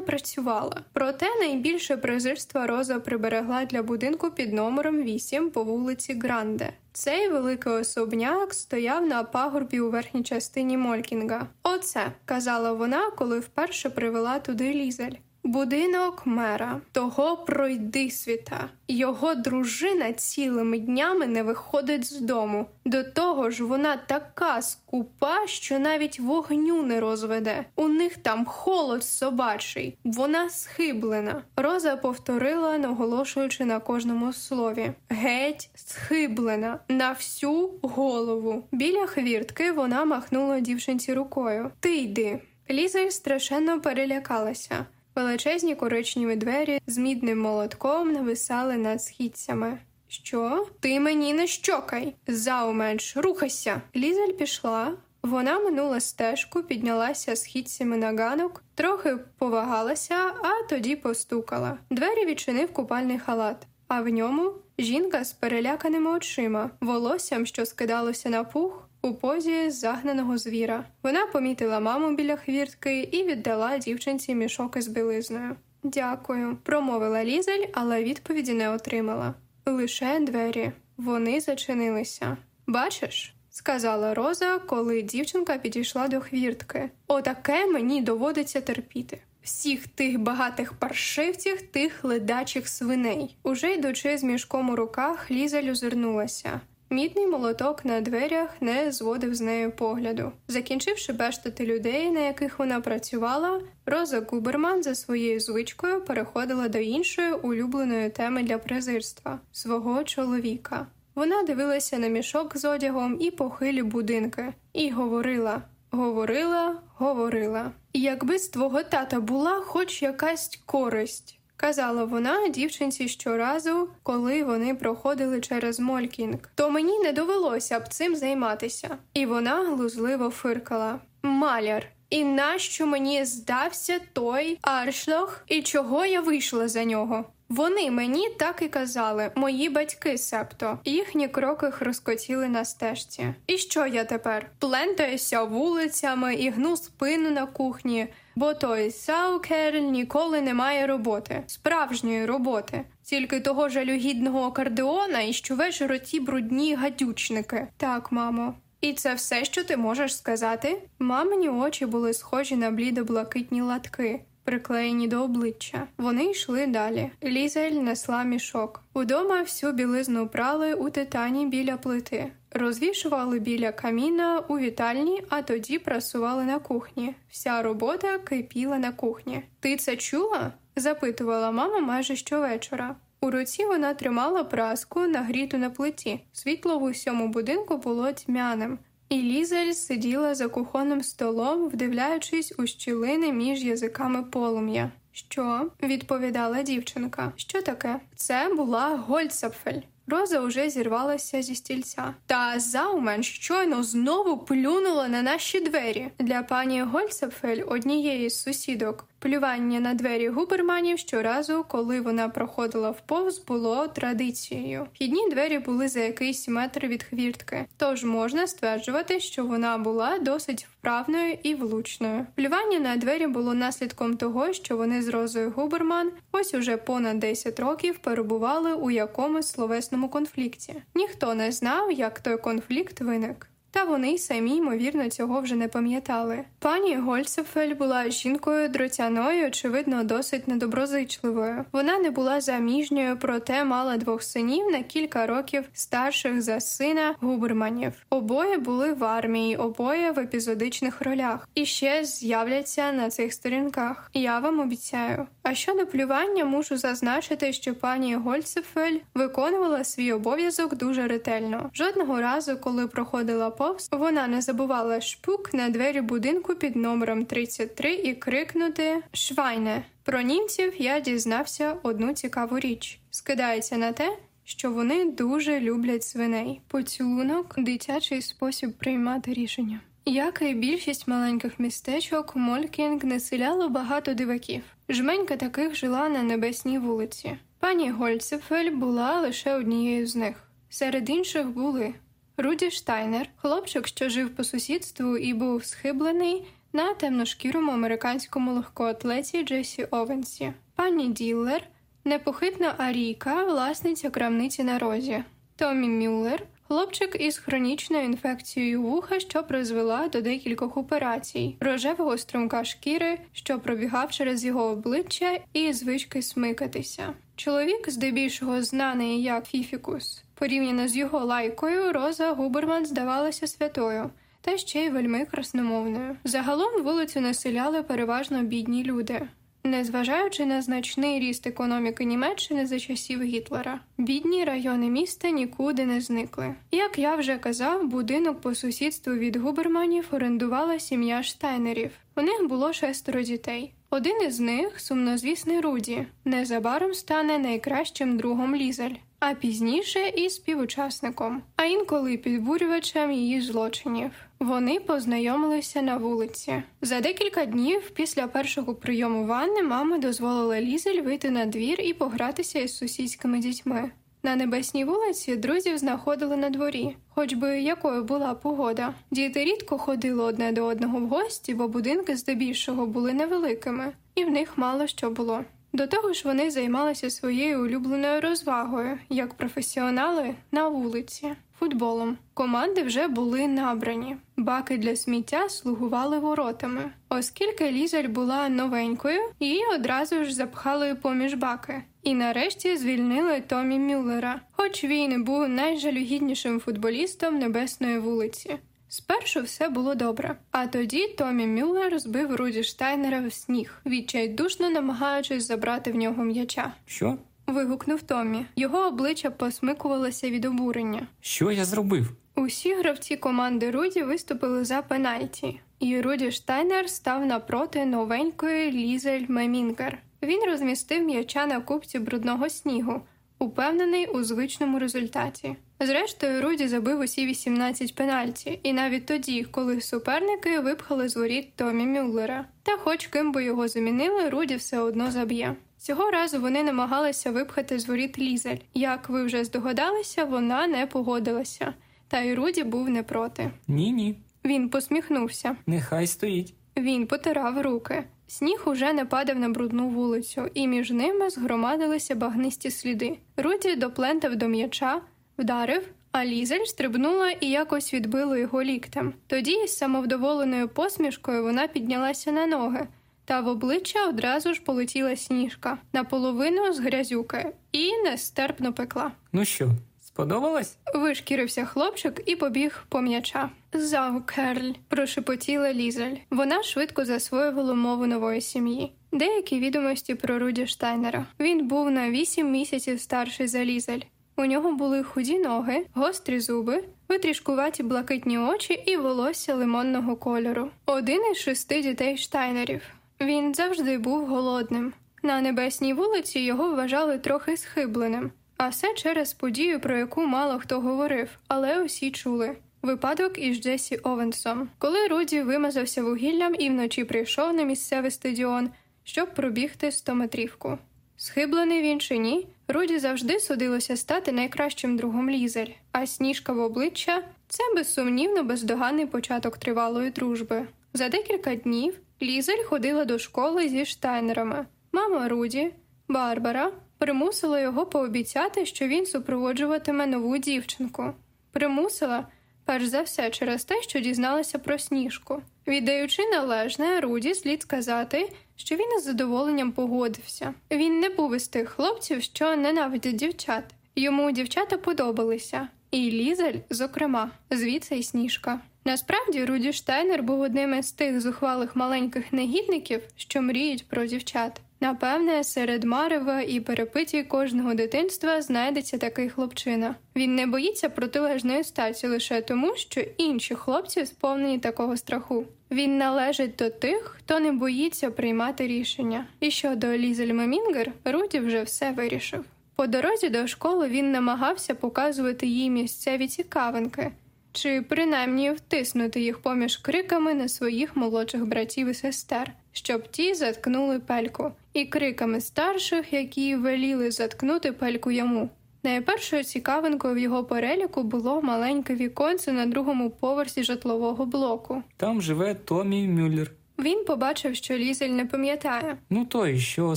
працювала. Проте найбільше презирства Роза приберегла для будинку під номером 8 по вулиці Гранде. Цей великий особняк стояв на пагорбі у верхній частині Молькінга. Оце казала вона, коли вперше привела туди лізель. Будинок мера того пройди світа. Його дружина цілими днями не виходить з дому. До того ж, вона така скупа, що навіть вогню не розведе. У них там холод собачий, вона схиблена. Роза повторила, наголошуючи на кожному слові: геть, схиблена на всю голову. Біля хвіртки вона махнула дівчинці рукою. Ти йди. Ліза страшенно перелякалася. Величезні коричневі двері з мідним молотком нависали над східцями. Що? Ти мені не щокай? Зауменш, рухайся. Лізель пішла. Вона минула стежку, піднялася східцями на ганок, трохи повагалася, а тоді постукала. Двері відчинив купальний халат, а в ньому жінка з переляканими очима, волоссям, що скидалося на пух, у позі загнаного звіра. Вона помітила маму біля хвіртки і віддала дівчинці мішок із білизною. Дякую, промовила лізель, але відповіді не отримала. Лише двері. Вони зачинилися. Бачиш? сказала Роза, коли дівчинка підійшла до хвіртки. Отаке мені доводиться терпіти. Всіх тих багатих паршивців, тих ледачих свиней. Уже йдучи з мішком у руках, Лізель озирнулася. Мідний молоток на дверях не зводив з нею погляду. Закінчивши бештати людей, на яких вона працювала, Роза Губерман за своєю звичкою переходила до іншої улюбленої теми для презирства свого чоловіка. Вона дивилася на мішок з одягом і похилі будинки, і говорила, говорила, говорила. Якби з твого тата була хоч якась користь казала вона дівчинці щоразу, коли вони проходили через Молькінг, то мені не довелося б цим займатися. І вона глузливо фиркала. Маляр. І нащо мені здався той аршлох, і чого я вийшла за нього? Вони мені так і казали, мої батьки, септо. Їхні кроки хрускотіли на стежці. І що я тепер? Плентаюся вулицями і гну спину на кухні, бо той Саукер ніколи не має роботи, справжньої роботи, тільки того жалюгідного акордеона і щовечора ті брудні гадючники. Так, мамо. І це все, що ти можеш сказати? Мамині очі були схожі на блідо-блакитні латки приклеєні до обличчя. Вони йшли далі. Лізель несла мішок. Удома всю білизну прали у титані біля плити. Розвішували біля каміна у вітальні, а тоді прасували на кухні. Вся робота кипіла на кухні. Ти це чула? запитувала мама майже щовечора. У руці вона тримала праску, нагріту на плиті. Світло в усьому будинку було тьмяним. І Лізель сиділа за кухонним столом, вдивляючись у щілини між язиками полум'я. Що? відповідала дівчинка. Що таке? Це була Гольцапфель. Роза уже зірвалася зі стільця. Та Заумен щойно знову плюнула на наші двері. Для пані Гольцапфель, однієї з сусідок, Плювання на двері губерманів щоразу, коли вона проходила вповз, було традицією. Вхідні двері були за якийсь метр від хвіртки, тож можна стверджувати, що вона була досить вправною і влучною. Плювання на двері було наслідком того, що вони з Розою Губерман ось уже понад 10 років перебували у якомусь словесному конфлікті. Ніхто не знав, як той конфлікт виник. Та вони й самі, ймовірно, цього вже не пам'ятали. Пані Гольцефель була жінкою дротяною, очевидно, досить недоброзичливою. Вона не була заміжньою, проте мала двох синів на кілька років старших за сина губерманів. Обоє були в армії, обоє в епізодичних ролях і ще з'являться на цих сторінках. Я вам обіцяю. А щодо плювання, мушу зазначити, що пані Гольцефель виконувала свій обов'язок дуже ретельно. Жодного разу, коли проходила повз, вона не забувала шпук на двері будинку під номером 33 і крикнути Швайне. Про німців я дізнався одну цікаву річ. Скидається на те, що вони дуже люблять свиней. Поцілунок дитячий спосіб приймати рішення. Як і більшість маленьких містечок, Молькінг населяло багато диваків. Жменька таких жила на небесній вулиці. Пані Гольцефель була лише однією з них. Серед інших були Руді Штайнер, хлопчик, що жив по сусідству і був схиблений на темношкірому американському легкоатлеті Джесі Овенсі, пані Діллер, непохитна Арійка, власниця крамниці на розі, Томі Мюллер, хлопчик із хронічною інфекцією вуха, що призвела до декількох операцій, рожевого струмка шкіри, що пробігав через його обличчя, і звички смикатися. Чоловік, здебільшого знаний як Фіфікус. Порівняно з його лайкою, Роза Губерман здавалася святою, та ще й вельми красномовною. Загалом вулицю населяли переважно бідні люди. Незважаючи на значний ріст економіки Німеччини за часів Гітлера, бідні райони міста нікуди не зникли. Як я вже казав, будинок по сусідству від губерманів орендувала сім'я штайнерів. У них було шестеро дітей. Один із них, сумнозвісний Руді, незабаром стане найкращим другом Лізель а пізніше і співучасником, а інколи підбурювачем її злочинів. Вони познайомилися на вулиці. За декілька днів після першого прийому ванни мама дозволила Лізель вийти на двір і погратися із сусідськими дітьми. На небесній вулиці друзів знаходили на дворі, хоч би якою була погода. Діти рідко ходили одне до одного в гості, бо будинки здебільшого були невеликими, і в них мало що було. До того ж, вони займалися своєю улюбленою розвагою, як професіонали на вулиці, футболом. Команди вже були набрані, баки для сміття слугували воротами. Оскільки лізель була новенькою, її одразу ж запхали поміж баки. І нарешті звільнили Томі Мюллера, хоч він був найжалюгіднішим футболістом небесної вулиці. Спершу все було добре, а тоді Томі Мюллер збив Руді Штайнера в сніг, відчайдушно намагаючись забрати в нього м'яча. Що? Вигукнув Томі. Його обличчя посмикувалося від обурення. Що я зробив? Усі гравці команди Руді виступили за пенальті, і Руді Штайнер став напроти новенької Лізель Мемінгер. Він розмістив м'яча на купці брудного снігу, упевнений у звичному результаті. Зрештою, Руді забив усі 18 пенальті, і навіть тоді, коли суперники випхали з воріт Томі Мюллера. Та, хоч ким би його замінили, Руді все одно заб'є. Цього разу вони намагалися випхати з воріт лізель. Як ви вже здогадалися, вона не погодилася, та й Руді був не проти. Ні, ні, Він посміхнувся. нехай стоїть. Він потирав руки. Сніг уже не падав на брудну вулицю, і між ними згромадилися багнисті сліди. Руді доплентав до м'яча, вдарив, а лізель стрибнула і якось відбило його ліктем. Тоді, з самовдоволеною посмішкою, вона піднялася на ноги, та в обличчя одразу ж полетіла сніжка наполовину з грязюки і нестерпно пекла. Ну що, сподобалось? Вишкірився хлопчик і побіг по м'яча. Зау, Керль, прошепотіла Лізель. Вона швидко засвоювала мову нової сім'ї. Деякі відомості про Руді Штайнера. Він був на вісім місяців старший за Лізель. У нього були худі ноги, гострі зуби, витрішкуваті блакитні очі і волосся лимонного кольору. Один із шести дітей Штайнерів. Він завжди був голодним. На небесній вулиці його вважали трохи схибленим, а все через подію, про яку мало хто говорив, але усі чули. Випадок із Джесі Овенсом, коли Руді вимазався вугіллям і вночі прийшов на місцевий стадіон, щоб пробігти 100-метрівку. Схиблений він чи ні, Руді завжди судилося стати найкращим другом лізель, а сніжка в обличчя це безсумнівно бездоганний початок тривалої дружби. За декілька днів Лізель ходила до школи зі штайнерами. Мама Руді, Барбара, примусила його пообіцяти, що він супроводжуватиме нову дівчинку. Примусила, перш за все, через те, що дізналася про сніжку. Віддаючи належне, Руді слід сказати, що він із задоволенням погодився. Він не був із тих хлопців, що ненавидять дівчат. Йому дівчата подобалися, і Лізель, зокрема, звідси й сніжка. Насправді Руді Штайнер був одним із тих зухвалих маленьких негідників, що мріють про дівчат. Напевне, серед Марева і перепиті кожного дитинства знайдеться такий хлопчина. Він не боїться протилежної статі лише тому, що інші хлопці сповнені такого страху. Він належить до тих, хто не боїться приймати рішення. І щодо Лізель Мемінгер, Руді вже все вирішив. По дорозі до школи він намагався показувати їй місцеві цікавинки, чи принаймні втиснути їх поміж криками на своїх молодших братів і сестер, щоб ті заткнули пельку, і криками старших, які веліли заткнути пельку йому. Найпершою цікавинкою в його переліку було маленьке віконце на другому поверсі житлового блоку. Там живе Томі Мюллер. Він побачив, що Лізель не пам'ятає. Ну той, що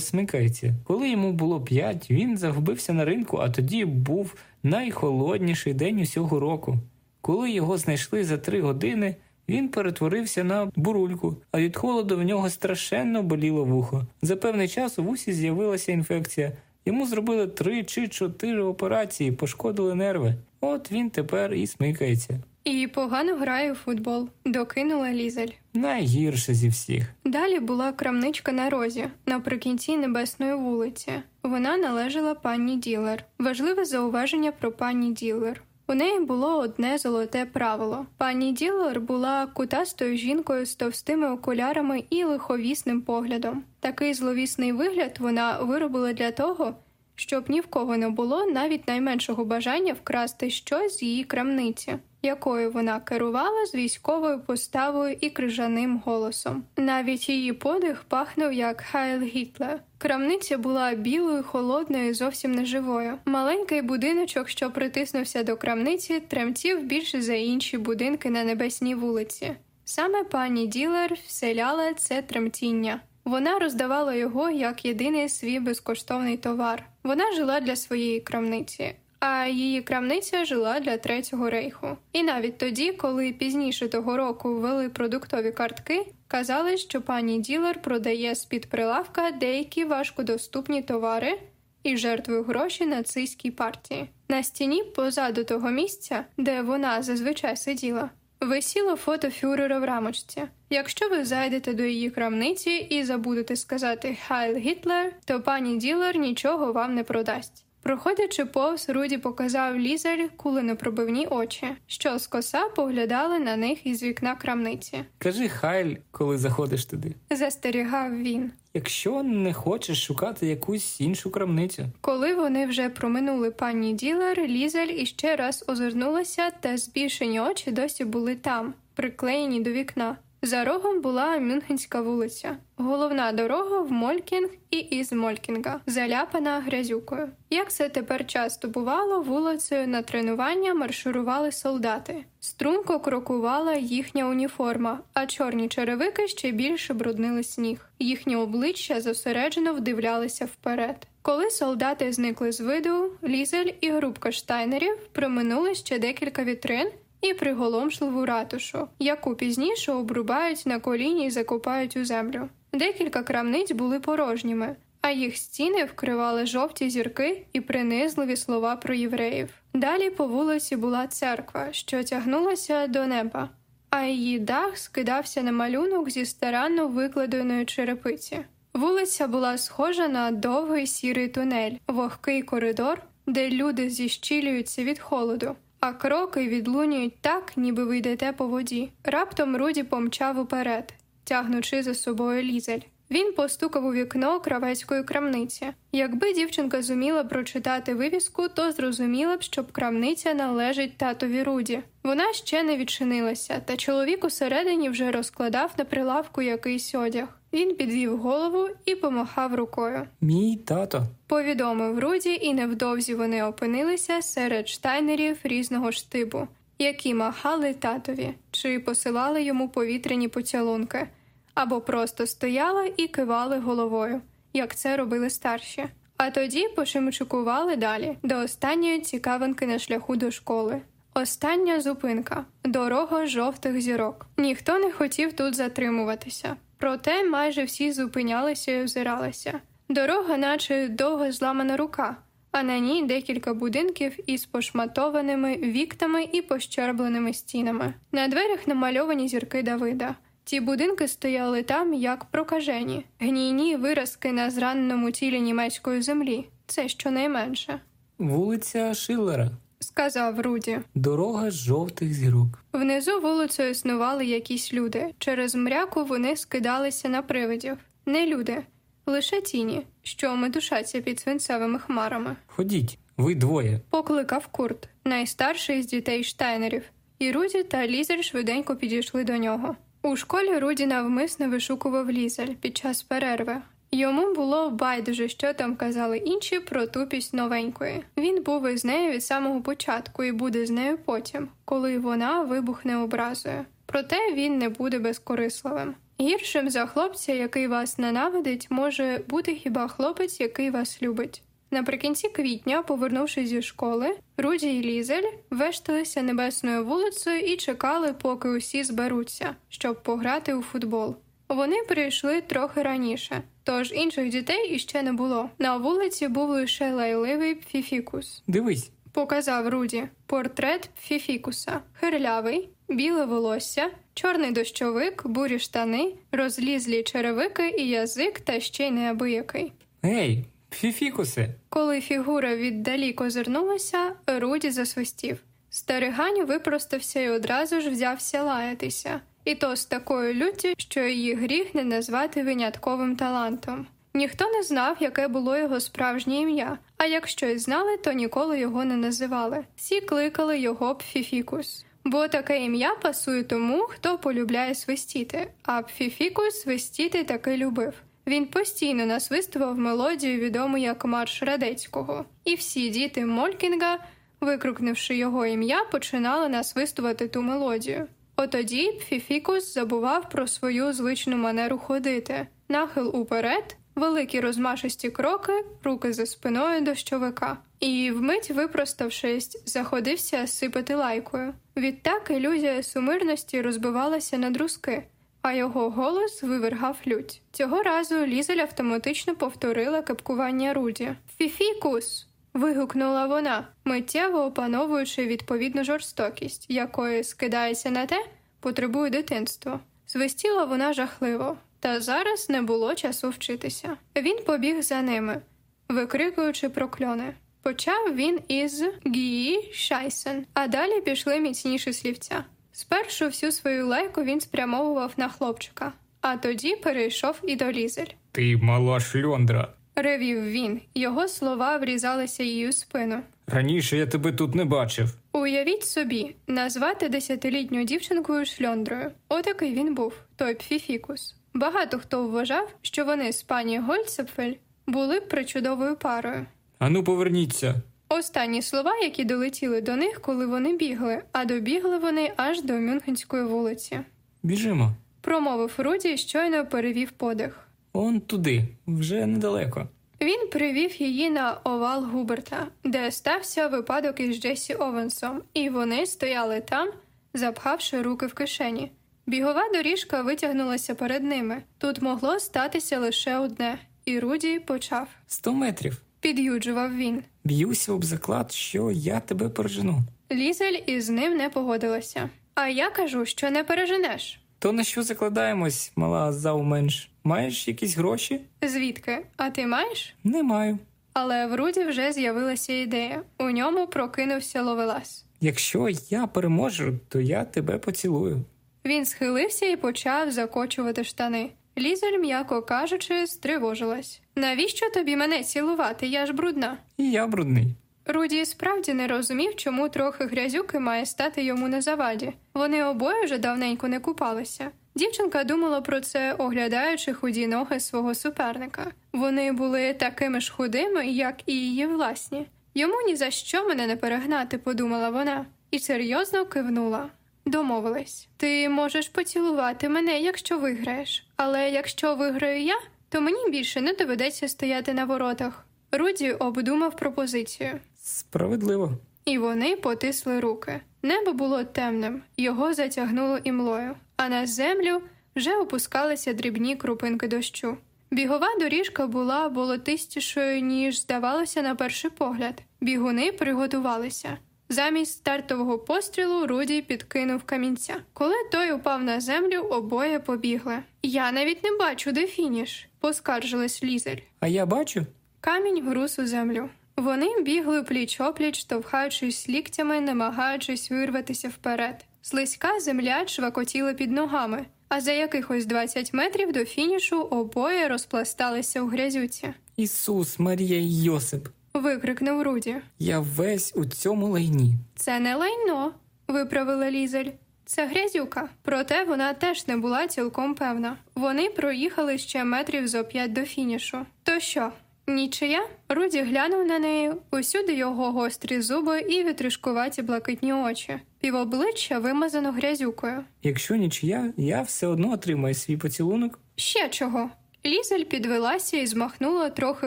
смикається. Коли йому було п'ять, він загубився на ринку, а тоді був найхолодніший день усього року. Коли його знайшли за три години, він перетворився на бурульку, а від холоду в нього страшенно боліло вухо. За певний час у вусі з'явилася інфекція. Йому зробили три чи чотири операції, пошкодили нерви. От він тепер і смикається. І погано грає у футбол, докинула Лізель. Найгірше зі всіх. Далі була крамничка на розі наприкінці небесної вулиці. Вона належала пані Ділер. Важливе зауваження про пані Ділер. У неї було одне золоте правило. Пані Ділер була кутастою жінкою з товстими окулярами і лиховісним поглядом. Такий зловісний вигляд вона виробила для того, щоб ні в кого не було навіть найменшого бажання вкрасти щось з її крамниці, якою вона керувала з військовою поставою і крижаним голосом. Навіть її подих пахнув як Хайл Гітлер. Крамниця була білою, холодною, і зовсім неживою. Маленький будиночок, що притиснувся до крамниці, тремтів більше за інші будинки на небесній вулиці. Саме пані Ділер вселяла це тремтіння. Вона роздавала його як єдиний свій безкоштовний товар. Вона жила для своєї крамниці, а її крамниця жила для третього рейху. І навіть тоді, коли пізніше того року ввели продуктові картки, казали, що пані Ділер продає з під прилавка деякі важкодоступні товари і жертвує гроші нацистській партії. На стіні позаду того місця, де вона зазвичай сиділа. Висіло фото фюрера в рамочці. Якщо ви зайдете до її крамниці і забудете сказати Хайл Гітлер, то пані Ділер нічого вам не продасть. Проходячи повз, Руді показав лізель куленопробивні очі, що скоса поглядали на них із вікна крамниці. Кажи Хайль, коли заходиш туди. Застерігав він. Якщо не хочеш шукати якусь іншу крамницю. Коли вони вже проминули пані Ділер, Лізель іще раз озирнулася, та збільшені очі досі були там, приклеєні до вікна. За рогом була Мюнхенська вулиця, головна дорога в Молькінг і із Молькінга, заляпана грязюкою. Як це тепер часто бувало, вулицею на тренування марширували солдати. Струмко крокувала їхня уніформа, а чорні черевики ще більше бруднили сніг. Їхні обличчя зосереджено вдивлялися вперед. Коли солдати зникли з виду, лізель і групка штайнерів проминули ще декілька вітрин і приголомшливу ратушу, яку пізніше обрубають на коліні і закопають у землю. Декілька крамниць були порожніми, а їх стіни вкривали жовті зірки і принизливі слова про євреїв. Далі по вулиці була церква, що тягнулася до неба, а її дах скидався на малюнок зі старанно викладеної черепиці. Вулиця була схожа на довгий сірий тунель, вогкий коридор, де люди зіщілюються від холоду а кроки відлунюють так, ніби ви йдете по воді. Раптом Руді помчав уперед, тягнучи за собою лізель. Він постукав у вікно кравецької крамниці. Якби дівчинка зуміла прочитати вивіску, то зрозуміла б, що крамниця належить татові Руді. Вона ще не відчинилася, та чоловік усередині вже розкладав на прилавку якийсь одяг. Він підвів голову і помахав рукою. Мій тато. Повідомив Руді, і невдовзі вони опинилися серед штайнерів різного штибу, які махали татові чи посилали йому повітряні поцілунки, або просто стояли і кивали головою, як це робили старші. А тоді пошимчукували далі до останньої цікавинки на шляху до школи. Остання зупинка дорога жовтих зірок. Ніхто не хотів тут затримуватися. Проте майже всі зупинялися і озиралися. Дорога, наче довга зламана рука, а на ній декілька будинків із пошматованими віктами і пощербленими стінами. На дверях намальовані зірки Давида. Ці будинки стояли там, як прокажені, гнійні виразки на зраненому тілі німецької землі. Це щонайменше. Вулиця Шиллера. Сказав Руді. Дорога з жовтих зірок. Внизу вулицею існували якісь люди. Через мряку вони скидалися на привидів. Не люди, лише тіні, що медушаться під свинцевими хмарами. Ходіть, ви двоє. Покликав Курт, найстарший з дітей штайнерів, і Руді та Лізель швиденько підійшли до нього. У школі Руді навмисно вишукував Лізель під час перерви. Йому було байдуже, що там казали інші про тупість новенької. Він був із нею від самого початку і буде з нею потім, коли вона вибухне образою. Проте він не буде безкорисливим. Гіршим за хлопця, який вас ненавидить, може бути хіба хлопець, який вас любить. Наприкінці квітня, повернувшись зі школи, Руді і Лізель вешталися небесною вулицею і чекали, поки усі зберуться, щоб пограти у футбол. Вони прийшли трохи раніше, тож інших дітей іще не було. На вулиці був лише лайливий Фіфікус. Дивись, Показав Руді портрет Фіфікуса, хирлявий, біле волосся, чорний дощовик, бурі штани, розлізлі черевики і язик, та ще й неабиякий. гей, фіфікусе. Коли фігура віддалік озирнулася, Руді засвистів. Старигань випростався і одразу ж взявся лаятися, і то з такою люттю, що її гріх не назвати винятковим талантом. Ніхто не знав, яке було його справжнє ім'я, а якщо й знали, то ніколи його не називали. Всі кликали його Пфіфікус. Бо таке ім'я пасує тому, хто полюбляє свистіти, а Пфіфікус свистіти таки любив. Він постійно насвистував мелодію, відому як марш Радецького, і всі діти Молькінга, викрикнувши його ім'я, починали насвистувати ту мелодію. Отоді Пфіфікус забував про свою звичну манеру ходити, нахил уперед, великі розмашисті кроки, руки за спиною дощовика, і, вмить випроставшись, заходився сипати лайкою. Відтак ілюзія сумирності розбивалася на друзки, а його голос вивергав лють. Цього разу Лізель автоматично повторила капкування Руді. Фіфікус. Вигукнула вона, миттєво опановуючи відповідну жорстокість, якої скидається на те, потребує дитинство. Свистіла вона жахливо, та зараз не було часу вчитися. Він побіг за ними, викрикуючи прокльони. Почав він із Гії Шайсен, а далі пішли міцніші слівця. Спершу всю свою лайку він спрямовував на хлопчика, а тоді перейшов і до лізель. Ти мала шльондра. Ревів він, його слова врізалися її у спину. Раніше я тебе тут не бачив. Уявіть собі, назвати десятилітню дівчинкою шльондрою. Отакий він був. той Пфіфікус. Багато хто вважав, що вони з пані Гольцепфель були б причудовою парою. Ану, поверніться. Останні слова, які долетіли до них, коли вони бігли, а добігли вони аж до Мюнхенської вулиці. Біжимо. Промовив Руді, щойно перевів подих. Он туди, вже недалеко. Він привів її на овал Губерта, де стався випадок із Джесі Овенсом, і вони стояли там, запхавши руки в кишені. Бігова доріжка витягнулася перед ними. Тут могло статися лише одне, і Руді почав. Сто метрів. Під'юджував він. Б'юся об заклад, що я тебе пережену. Лізель із ним не погодилася. А я кажу, що не переженеш. То на що закладаємось, мала завменш? Маєш якісь гроші? Звідки? А ти маєш? Не маю. Але в Руді вже з'явилася ідея. У ньому прокинувся ловелас. Якщо я переможу, то я тебе поцілую. Він схилився і почав закочувати штани. Лізель, м'яко кажучи, стривожилась. Навіщо тобі мене цілувати? Я ж брудна. І я брудний. Руді справді не розумів, чому трохи грязюки має стати йому на заваді. Вони обоє вже давненько не купалися. Дівчинка думала про це, оглядаючи худі ноги свого суперника. Вони були такими ж худими, як і її власні. Йому ні за що мене не перегнати, подумала вона, і серйозно кивнула. Домовились, ти можеш поцілувати мене, якщо виграєш. Але якщо виграю я, то мені більше не доведеться стояти на воротах. Руді обдумав пропозицію, Справедливо. і вони потисли руки. Небо було темним, його затягнуло імлою, а на землю вже опускалися дрібні крупинки дощу. Бігова доріжка була болотистішою, ніж здавалося на перший погляд. Бігуни приготувалися. Замість стартового пострілу Руді підкинув камінця. Коли той упав на землю, обоє побігли. Я навіть не бачу, де фініш, поскаржилась лізель. А я бачу, Камінь груз у землю. Вони бігли пліч опліч, штовхаючись ліктями, намагаючись вирватися вперед. Слизька земля швакотіла під ногами, а за якихось 20 метрів до фінішу обоє розпласталися у грязюці. Ісус, Марія і Йосип. Викрикнув Руді. Я весь у цьому лайні. Це не лайно, виправила Лізель. Це грязюка, проте вона теж не була цілком певна. Вони проїхали ще метрів зо п'ять до фінішу. То що, нічия? Руді глянув на неї, усюди його гострі зуби і вітришкуваті блакитні очі. Півобличчя вимазано грязюкою. Якщо нічия, я все одно отримаю свій поцілунок. Ще чого? Лізель підвелася і змахнула трохи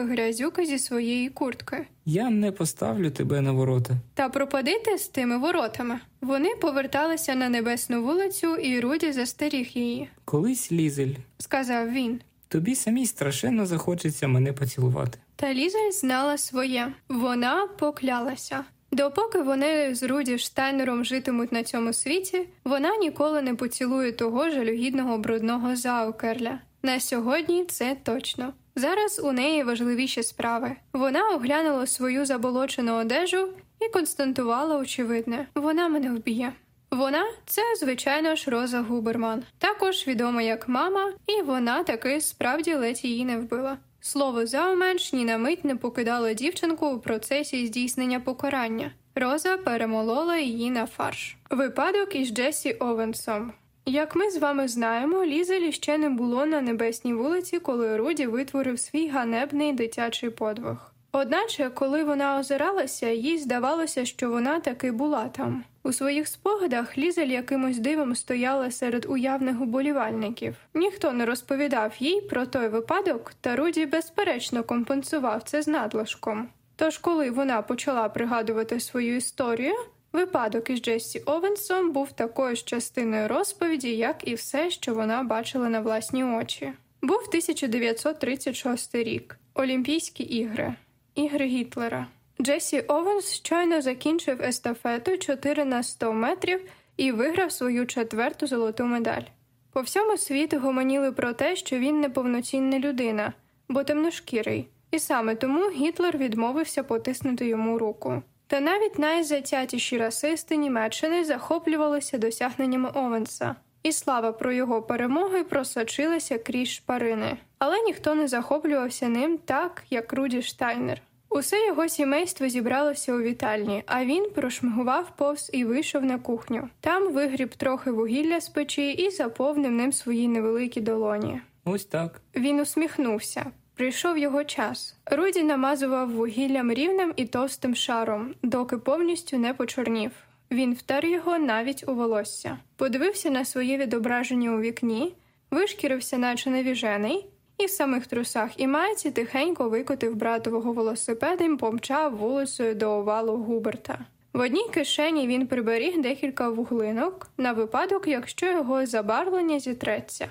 грязюки зі своєї куртки. Я не поставлю тебе на ворота. Та пропадити з тими воротами. Вони поверталися на небесну вулицю, і Руді застеріг її. Колись лізель. Сказав він. Тобі самій страшенно захочеться мене поцілувати. Та Лізель знала своє. Вона поклялася. Допоки вони з Руді Штайнером житимуть на цьому світі, вона ніколи не поцілує того жалюгідного брудного заукерля. На сьогодні це точно. Зараз у неї важливіші справи. Вона оглянула свою заболочену одежу і констатувала очевидне: вона мене вб'є. Вона це, звичайно ж, Роза Губерман, також відома як мама, і вона таки справді ледь її не вбила. Слово завменш ні на мить не покидало дівчинку у процесі здійснення покарання. Роза перемолола її на фарш. Випадок із Джесі Овенсом. Як ми з вами знаємо, Лізелі ще не було на небесній вулиці, коли Руді витворив свій ганебний дитячий подвиг. Одначе, коли вона озиралася, їй здавалося, що вона таки була там. У своїх спогадах Лізель якимось дивом стояла серед уявних уболівальників. Ніхто не розповідав їй про той випадок, та Руді безперечно компенсував це з надлишком. Тож, коли вона почала пригадувати свою історію, випадок із Джессі Овенсом був такою ж частиною розповіді, як і все, що вона бачила на власні очі. Був 1936 рік. Олімпійські ігри. Ігри Гітлера. Джесі Овенс щойно закінчив естафету 4 на 100 метрів і виграв свою четверту золоту медаль. По всьому світу гомоніли про те, що він неповноцінна людина, бо темношкірий, і саме тому Гітлер відмовився потиснути йому руку. Та навіть найзатятіші расисти Німеччини захоплювалися досягненнями Овенса, і слава про його перемоги просочилася крізь шпарини. Але ніхто не захоплювався ним так, як Руді Штайнер. Усе його сімейство зібралося у вітальні, а він прошмигував повз і вийшов на кухню. Там вигріб трохи вугілля з печі і заповнив ним свої невеликі долоні. Ось так. Він усміхнувся. Прийшов його час. Руді намазував вугіллям рівним і товстим шаром, доки повністю не почорнів. Він втер його навіть у волосся, подивився на своє відображення у вікні, вишкірився, наче невіжений, і в самих трусах і майці тихенько викотив братового велосипеда і помчав вулицею до овалу Губерта. В одній кишені він приберіг декілька вуглинок на випадок, якщо його забарвлення зітреться.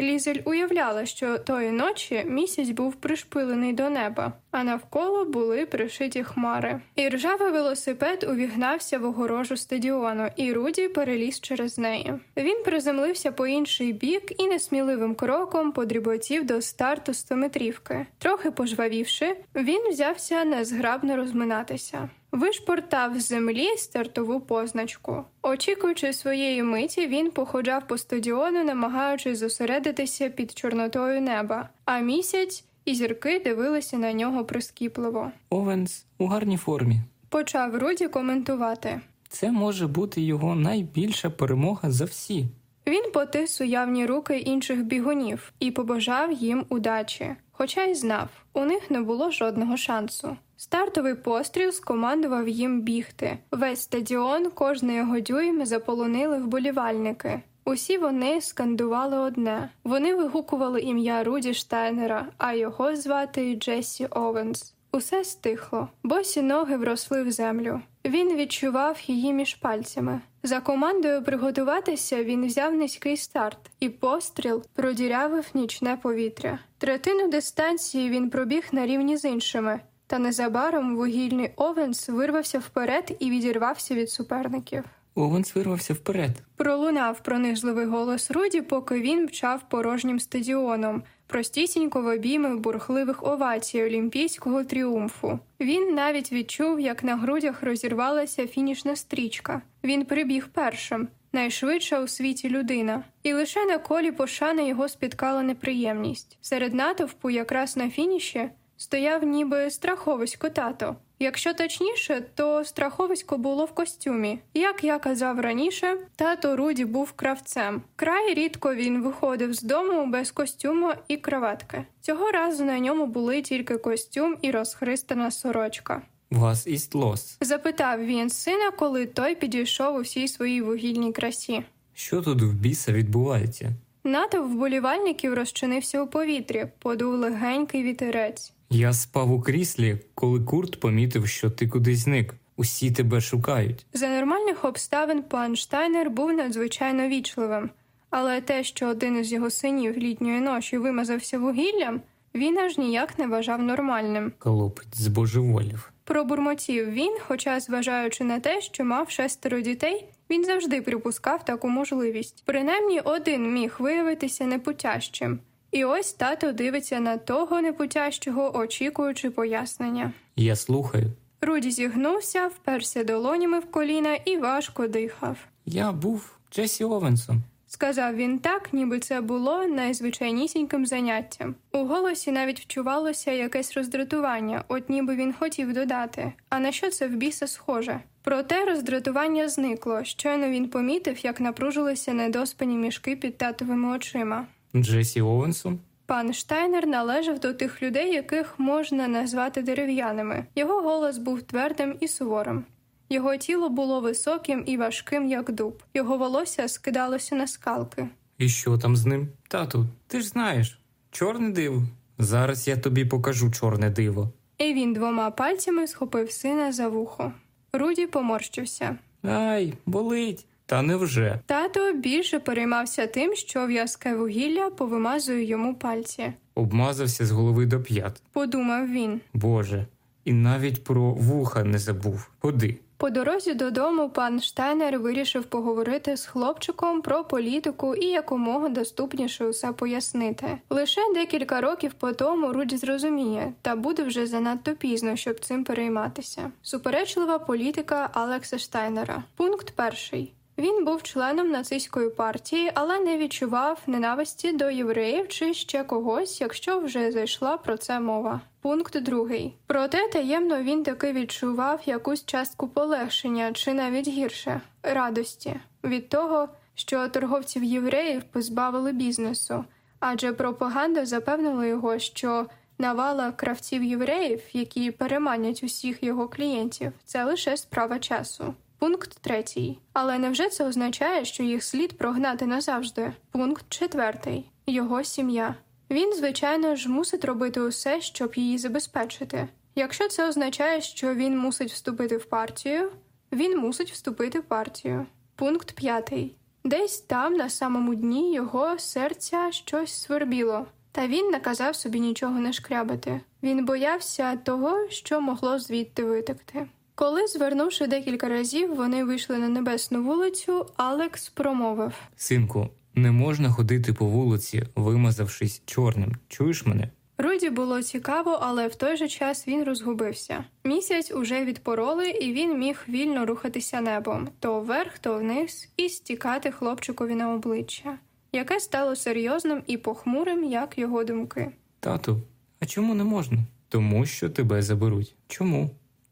Лізель уявляла, що тої ночі місяць був пришпилений до неба, а навколо були пришиті хмари. І ржавий велосипед увігнався в огорожу стадіону, і Руді переліз через неї. Він приземлився по інший бік і несміливим кроком подріботів до старту стометрівки. Трохи пожвавівши, він взявся незграбно розминатися. Вишпортав з землі стартову позначку. Очікуючи своєї миті, він походжав по стадіону, намагаючись зосередитися під чорнотою неба, а місяць і зірки дивилися на нього прискіпливо. Овенс у гарній формі. Почав Руді коментувати. Це може бути його найбільша перемога за всі. Він потис уявні руки інших бігунів і побажав їм удачі, хоча й знав, у них не було жодного шансу. Стартовий постріл скомандував їм бігти. Весь стадіон, кожний його дюйм заполонили вболівальники. Усі вони скандували одне. Вони вигукували ім'я Руді Штайнера, а його звати Джесі Овенс. Усе стихло, босі ноги вросли в землю. Він відчував її між пальцями. За командою приготуватися він взяв низький старт, і постріл продірявив нічне повітря. Третину дистанції він пробіг на рівні з іншими, та незабаром вугільний Овенс вирвався вперед і відірвався від суперників. Овенс вирвався вперед. Пролунав пронизливий голос Руді, поки він мчав порожнім стадіоном, простісінько в обійми бурхливих овацій олімпійського тріумфу. Він навіть відчув, як на грудях розірвалася фінішна стрічка. Він прибіг першим, найшвидша у світі людина, і лише на колі пошани його спіткала неприємність. Серед натовпу, якраз на фініші, стояв ніби страховисько тато. Якщо точніше, то страховисько було в костюмі. Як я казав раніше, тато Руді був кравцем. Край рідко він виходив з дому без костюму і краватки. Цього разу на ньому були тільки костюм і розхристана сорочка. Вас іст лос. Запитав він сина, коли той підійшов у всій своїй вугільній красі. Що тут в біса відбувається? Натовп вболівальників розчинився у повітрі, подув легенький вітерець. Я спав у кріслі, коли Курт помітив, що ти кудись зник. Усі тебе шукають. За нормальних обставин пан Штайнер був надзвичайно вічливим, але те, що один із його синів літньої ночі вимазався вугіллям, він аж ніяк не вважав нормальним. Хлопець з божеволів. Пробурмотів він, хоча, зважаючи на те, що мав шестеро дітей, він завжди припускав таку можливість. Принаймні один міг виявитися непутящим. І ось тато дивиться на того непутящого, очікуючи пояснення. Я слухаю. Руді зігнувся, вперся долонями в коліна і важко дихав. Я був Джесі Овенсом. Сказав він так, ніби це було найзвичайнісіньким заняттям. У голосі навіть вчувалося якесь роздратування, от ніби він хотів додати. А на що це в біса схоже? Проте роздратування зникло. Щойно він помітив, як напружилися недоспані мішки під татовими очима. Джесі Овенсом? Пан Штайнер належав до тих людей, яких можна назвати дерев'яними. Його голос був твердим і суворим. Його тіло було високим і важким, як дуб. Його волосся скидалося на скалки. І що там з ним? Тату, ти ж знаєш, чорне диво. Зараз я тобі покажу чорне диво. І він двома пальцями схопив сина за вухо. Руді поморщився. Ай, болить. Та невже? Тато більше переймався тим, що в'язке вугілля повимазує йому пальці. Обмазався з голови до п'ят. Подумав він. Боже, і навіть про вуха не забув. Ходи. По дорозі додому пан Штайнер вирішив поговорити з хлопчиком про політику і якомога доступніше усе пояснити. Лише декілька років по тому Руді зрозуміє, та буде вже занадто пізно, щоб цим перейматися. Суперечлива політика Алекса Штайнера. Пункт перший. Він був членом нацистської партії, але не відчував ненависті до євреїв чи ще когось, якщо вже зайшла про це мова. Пункт другий. Проте таємно він таки відчував якусь частку полегшення чи навіть гірше радості від того, що торговців євреїв позбавили бізнесу, адже пропаганда запевнила його, що навала кравців євреїв, які переманять усіх його клієнтів, це лише справа часу. Пункт третій. Але невже це означає, що їх слід прогнати назавжди? Пункт четвертий. Його сім'я. Він, звичайно ж, мусить робити усе, щоб її забезпечити. Якщо це означає, що він мусить вступити в партію, він мусить вступити в партію. Пункт п'ятий. Десь там, на самому дні, його серця щось свербіло, та він наказав собі нічого не шкрябати. Він боявся того, що могло звідти витекти. Коли, звернувши декілька разів, вони вийшли на небесну вулицю, Алекс промовив Синку, не можна ходити по вулиці, вимазавшись чорним. Чуєш мене? Руді було цікаво, але в той же час він розгубився. Місяць уже відпороли, і він міг вільно рухатися небом то вверх, то вниз, і стікати хлопчикові на обличчя, яке стало серйозним і похмурим, як його думки. Тату, а чому не можна? Тому що тебе заберуть. Чому?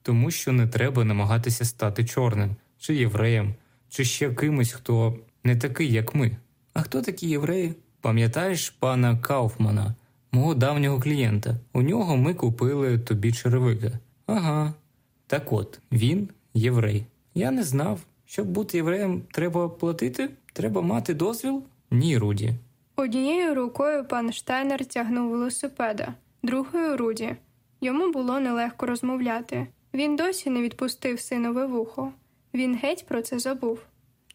Тому що не треба намагатися стати чорним, чи євреєм, чи ще кимось, хто не такий, як ми. А хто такі євреї? Пам'ятаєш пана Кауфмана, мого давнього клієнта? У нього ми купили тобі черевики. Ага. Так от, він єврей. Я не знав. Щоб бути євреєм, треба платити? Треба мати дозвіл? Ні, Руді. Однією рукою пан Штайнер тягнув велосипеда, другою Руді. Йому було нелегко розмовляти. Він досі не відпустив синове вухо. Він геть про це забув.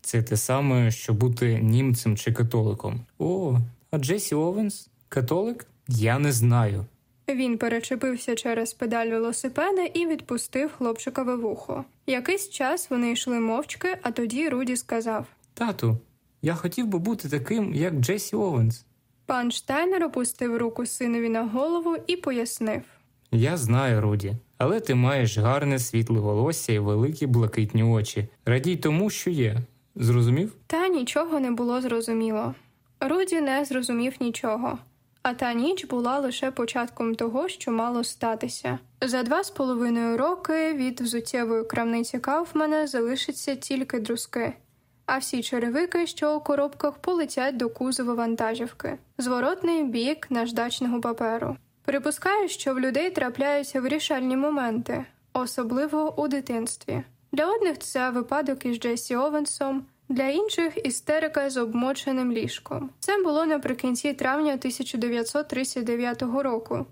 Це те саме, що бути німцем чи католиком. О, а Джесі Овенс? Католик? Я не знаю. Він перечепився через педаль велосипеда і відпустив хлопчикове вухо. Якийсь час вони йшли мовчки, а тоді Руді сказав: Тату, я хотів би бути таким, як Джесі Овенс. Пан Штайнер опустив руку синові на голову і пояснив. Я знаю, Руді, але ти маєш гарне світле волосся і великі блакитні очі. Радій тому, що є. Зрозумів? Та нічого не було зрозуміло. Руді не зрозумів нічого, а та ніч була лише початком того, що мало статися. За два з половиною роки від взуттєвої крамниці Кауфмана залишиться тільки друзки, а всі черевики, що у коробках, полетять до кузова вантажівки, зворотний бік наждачного паперу. Припускаю, що в людей трапляються вирішальні моменти, особливо у дитинстві. Для одних це випадок із Джесі Овенсом, для інших істерика з обмоченим ліжком. Це було наприкінці травня 1939 року,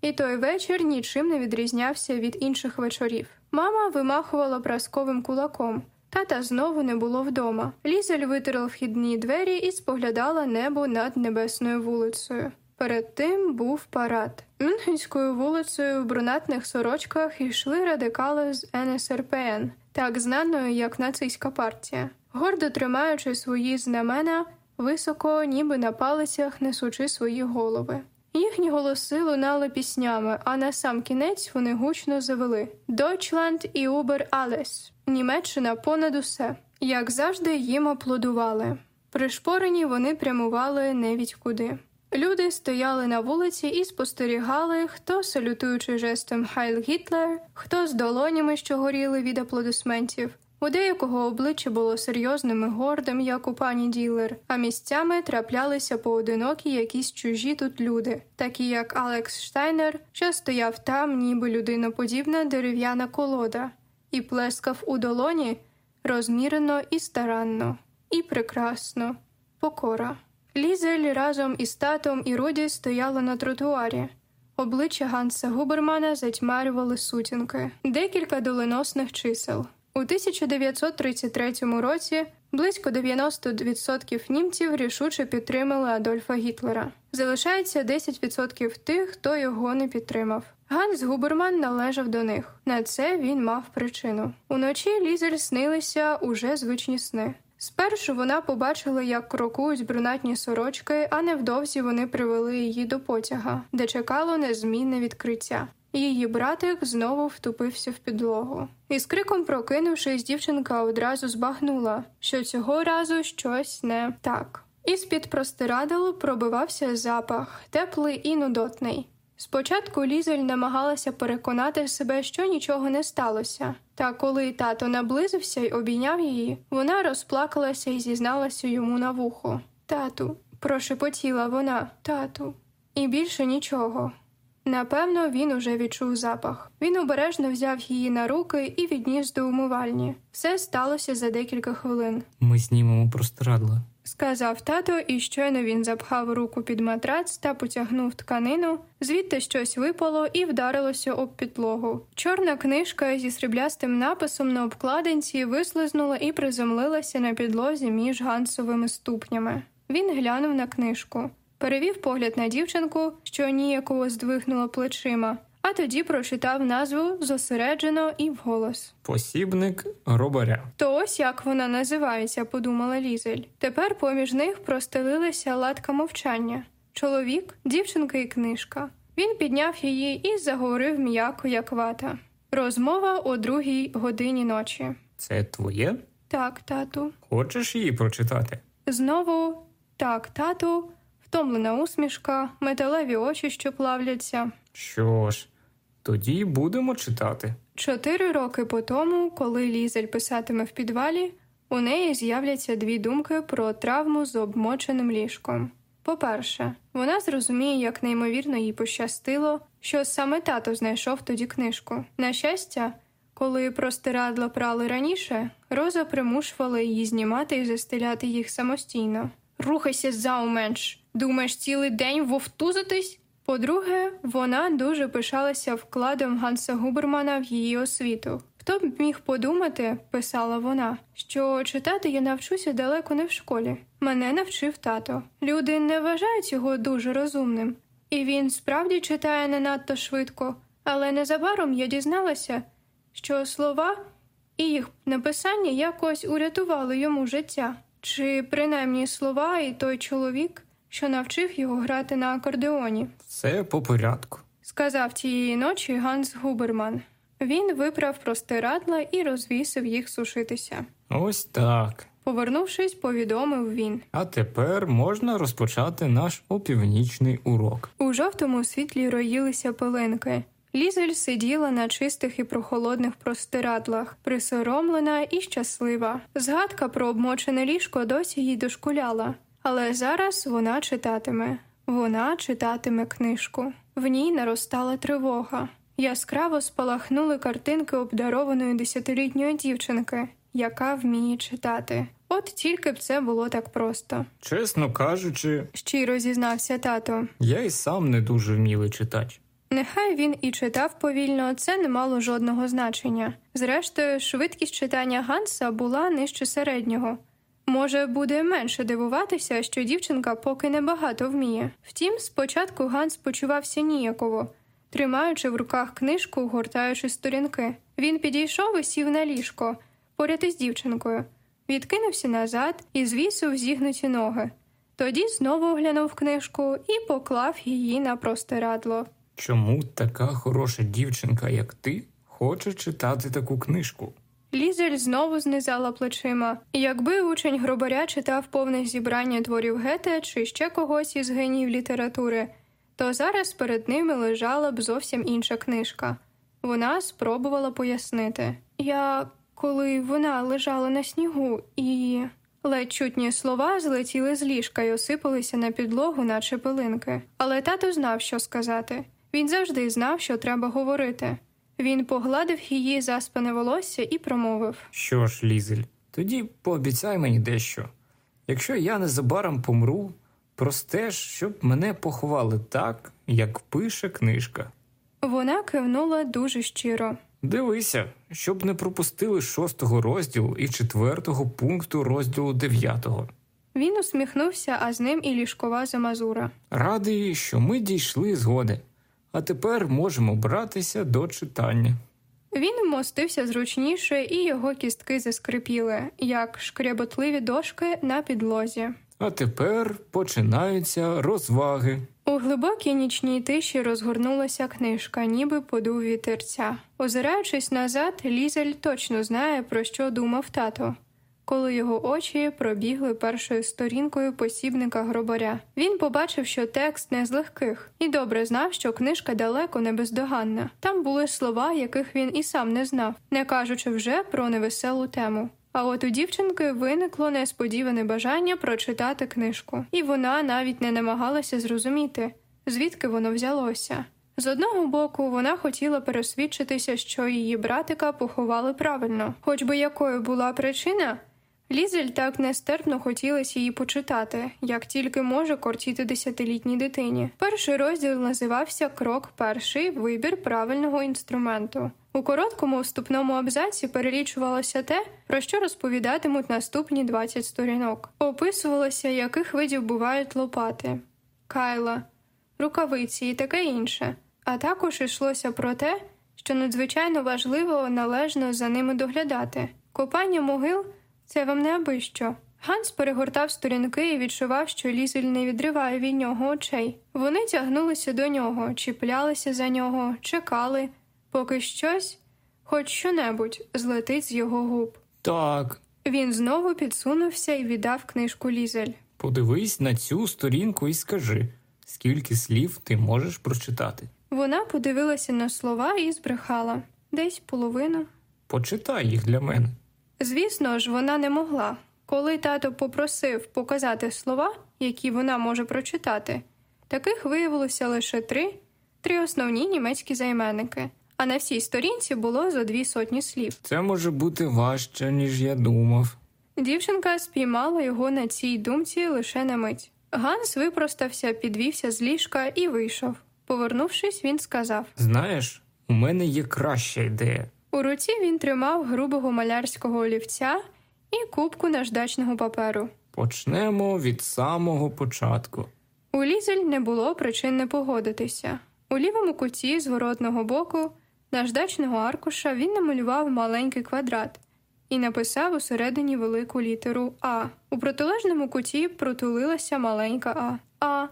і той вечір нічим не відрізнявся від інших вечорів. Мама вимахувала прасковим кулаком. Тата знову не було вдома. Лізель витерла вхідні двері і споглядала небо над небесною вулицею. Перед тим був парад. Мюнхенською вулицею в брунатних сорочках йшли радикали з НСРПН, так знаною як нацистська партія, гордо тримаючи свої знамена високо, ніби на палицях несучи свої голови. Їхні голоси лунали піснями, а на сам кінець вони гучно завели Deutschland і Убер Alles. Німеччина понад усе. Як завжди, їм аплодували. Пришпорені вони прямували невідь куди. Люди стояли на вулиці і спостерігали, хто салютуючи жестом Хайль Гітлер, хто з долонями, що горіли від аплодисментів. У деякого обличчя було серйозним і гордим, як у пані Ділер, а місцями траплялися поодинокі якісь чужі тут люди, такі як Алекс Штайнер, що стояв там, ніби людиноподібна дерев'яна колода, і плескав у долоні розмірено і старанно, і прекрасно, покора. Лізель разом із татом і Руді стояли на тротуарі. Обличчя Ганса Губермана затьмарювали сутінки, декілька доленосних чисел. У 1933 році близько 90% німців рішуче підтримали Адольфа Гітлера. Залишається 10% тих, хто його не підтримав. Ганс Губерман належав до них. На це він мав причину. Уночі Лізель снилися уже звичні сни. Спершу вона побачила, як крокують брунатні сорочки, а невдовзі вони привели її до потяга, де чекало незмінне відкриття. Її братик знову втупився в підлогу. І з криком прокинувшись, дівчинка одразу збагнула, що цього разу щось не так. Із під простирадл пробивався запах, теплий і нудотний. Спочатку Лізель намагалася переконати себе, що нічого не сталося. Та коли тато наблизився й обійняв її, вона розплакалася і зізналася йому на вухо. Тату, прошепотіла вона, тату, і більше нічого. Напевно, він уже відчув запах. Він обережно взяв її на руки і відніс до умивальні. Все сталося за декілька хвилин. Ми знімемо простирадла. Сказав тато, і щойно він запхав руку під матрац та потягнув тканину, звідти щось випало і вдарилося об підлогу. Чорна книжка зі сріблястим написом на обкладинці вислизнула і приземлилася на підлозі між гансовими ступнями. Він глянув на книжку, перевів погляд на дівчинку, що ніяково здвигнула плечима, а тоді прочитав назву зосереджено і вголос. Посібник гробаря. То ось як вона називається, подумала Лізель. Тепер поміж них простелилася латка мовчання. Чоловік, дівчинка і книжка. Він підняв її і заговорив м'яко, як вата. Розмова о другій годині ночі. Це твоє? Так, тату. Хочеш її прочитати? Знову так, тату, втомлена усмішка, металеві очі, що плавляться. Що ж, тоді будемо читати. Чотири роки по тому, коли Лізель писатиме в підвалі, у неї з'являться дві думки про травму з обмоченим ліжком. По-перше, вона зрозуміє, як неймовірно їй пощастило, що саме тато знайшов тоді книжку. На щастя, коли простирадла прали раніше, Роза примушувала її знімати і застеляти їх самостійно. Рухайся зауменш! Думаєш, цілий день вовтузитись? По-друге, вона дуже пишалася вкладом Ганса Губермана в її освіту. Хто б міг подумати, писала вона, що читати я навчуся далеко не в школі. Мене навчив тато. Люди не вважають його дуже розумним, і він справді читає не надто швидко, але незабаром я дізналася, що слова і їх написання якось урятували йому життя, чи принаймні слова і той чоловік, що навчив його грати на акордеоні. Все по порядку. Сказав тієї ночі Ганс Губерман. Він виправ простирадла і розвісив їх сушитися. Ось так. Повернувшись, повідомив він. А тепер можна розпочати наш опівнічний урок. У жовтому світлі роїлися пилинки. Лізель сиділа на чистих і прохолодних простирадлах, присоромлена і щаслива. Згадка про обмочене ліжко досі їй дошкуляла, але зараз вона читатиме. Вона читатиме книжку. В ній наростала тривога. Яскраво спалахнули картинки обдарованої десятилітньої дівчинки, яка вміє читати. От тільки б це було так просто. Чесно кажучи, Щиро зізнався тато. я й сам не дуже вмілий читач. Нехай він і читав повільно, це не мало жодного значення. Зрештою, швидкість читання Ганса була нижче середнього. Може, буде менше дивуватися, що дівчинка поки небагато вміє. Втім, спочатку Ганс почувався ніяково, тримаючи в руках книжку, гортаючи сторінки. Він підійшов і сів на ліжко, поряд із дівчинкою, відкинувся назад і звісив зігнуті ноги. Тоді знову оглянув книжку і поклав її на простирадло. Чому така хороша дівчинка, як ти, хоче читати таку книжку? Лізель знову знизала плечима. Якби учень Гробаря читав повне зібрання творів Гете чи ще когось із геніїв літератури, то зараз перед ними лежала б зовсім інша книжка. Вона спробувала пояснити. Я, коли вона лежала на снігу, і ледь чутні слова злетіли з ліжка й осипалися на підлогу, наче пилинки. Але тато знав, що сказати. Він завжди знав, що треба говорити. Він погладив її заспане волосся і промовив. Що ж, Лізель, тоді пообіцяй мені дещо. Якщо я незабаром помру, простеж, щоб мене поховали так, як пише книжка. Вона кивнула дуже щиро. Дивися, щоб не пропустили шостого розділу і четвертого пункту розділу дев'ятого. Він усміхнувся, а з ним і ліжкова замазура. Радий, що ми дійшли згоди, а тепер можемо братися до читання. Він вмостився зручніше, і його кістки заскрипіли, як шкряботливі дошки на підлозі. А тепер починаються розваги. У глибокій нічній тиші розгорнулася книжка, ніби подув вітерця. Озираючись назад, Лізель точно знає, про що думав тато. Коли його очі пробігли першою сторінкою посібника гробаря, він побачив, що текст не з легких, і добре знав, що книжка далеко не бездоганна. Там були слова, яких він і сам не знав, не кажучи вже про невеселу тему. А от у дівчинки виникло несподіване бажання прочитати книжку, і вона навіть не намагалася зрозуміти, звідки воно взялося. З одного боку, вона хотіла пересвідчитися, що її братика поховали правильно, хоч би якою була причина. Лізель так нестерпно хотілося її почитати, як тільки може кортіти десятилітній дитині. Перший розділ називався Крок перший вибір правильного інструменту. У короткому вступному абзаці перелічувалося те, про що розповідатимуть наступні 20 сторінок. Описувалося, яких видів бувають лопати, кайла, рукавиці і таке інше. А також йшлося про те, що надзвичайно важливо належно за ними доглядати. Копання могил це вам не аби що. Ганс перегортав сторінки і відчував, що лізель не відриває від нього очей. Вони тягнулися до нього, чіплялися за нього, чекали, поки щось, хоч що-небудь, злетить з його губ. Так, Він знову підсунувся і віддав книжку лізель. подивись на цю сторінку і скажи, скільки слів ти можеш прочитати. Вона подивилася на слова і збрехала десь половину. Почитай їх для мене. Звісно ж, вона не могла. Коли тато попросив показати слова, які вона може прочитати, таких виявилося лише три три основні німецькі займенники, а на всій сторінці було зо дві сотні слів. Це може бути важче, ніж я думав. Дівчинка спіймала його на цій думці лише на мить. Ганс випростався, підвівся з ліжка і вийшов. Повернувшись, він сказав: Знаєш, у мене є краща ідея. У руці він тримав грубого малярського олівця і кубку наждачного паперу. Почнемо від самого початку. У Лізель не було причин не погодитися. У лівому куті зворотного боку наждачного аркуша він намалював маленький квадрат і написав усередині велику літеру А. У протилежному куті протулилася маленька А. А,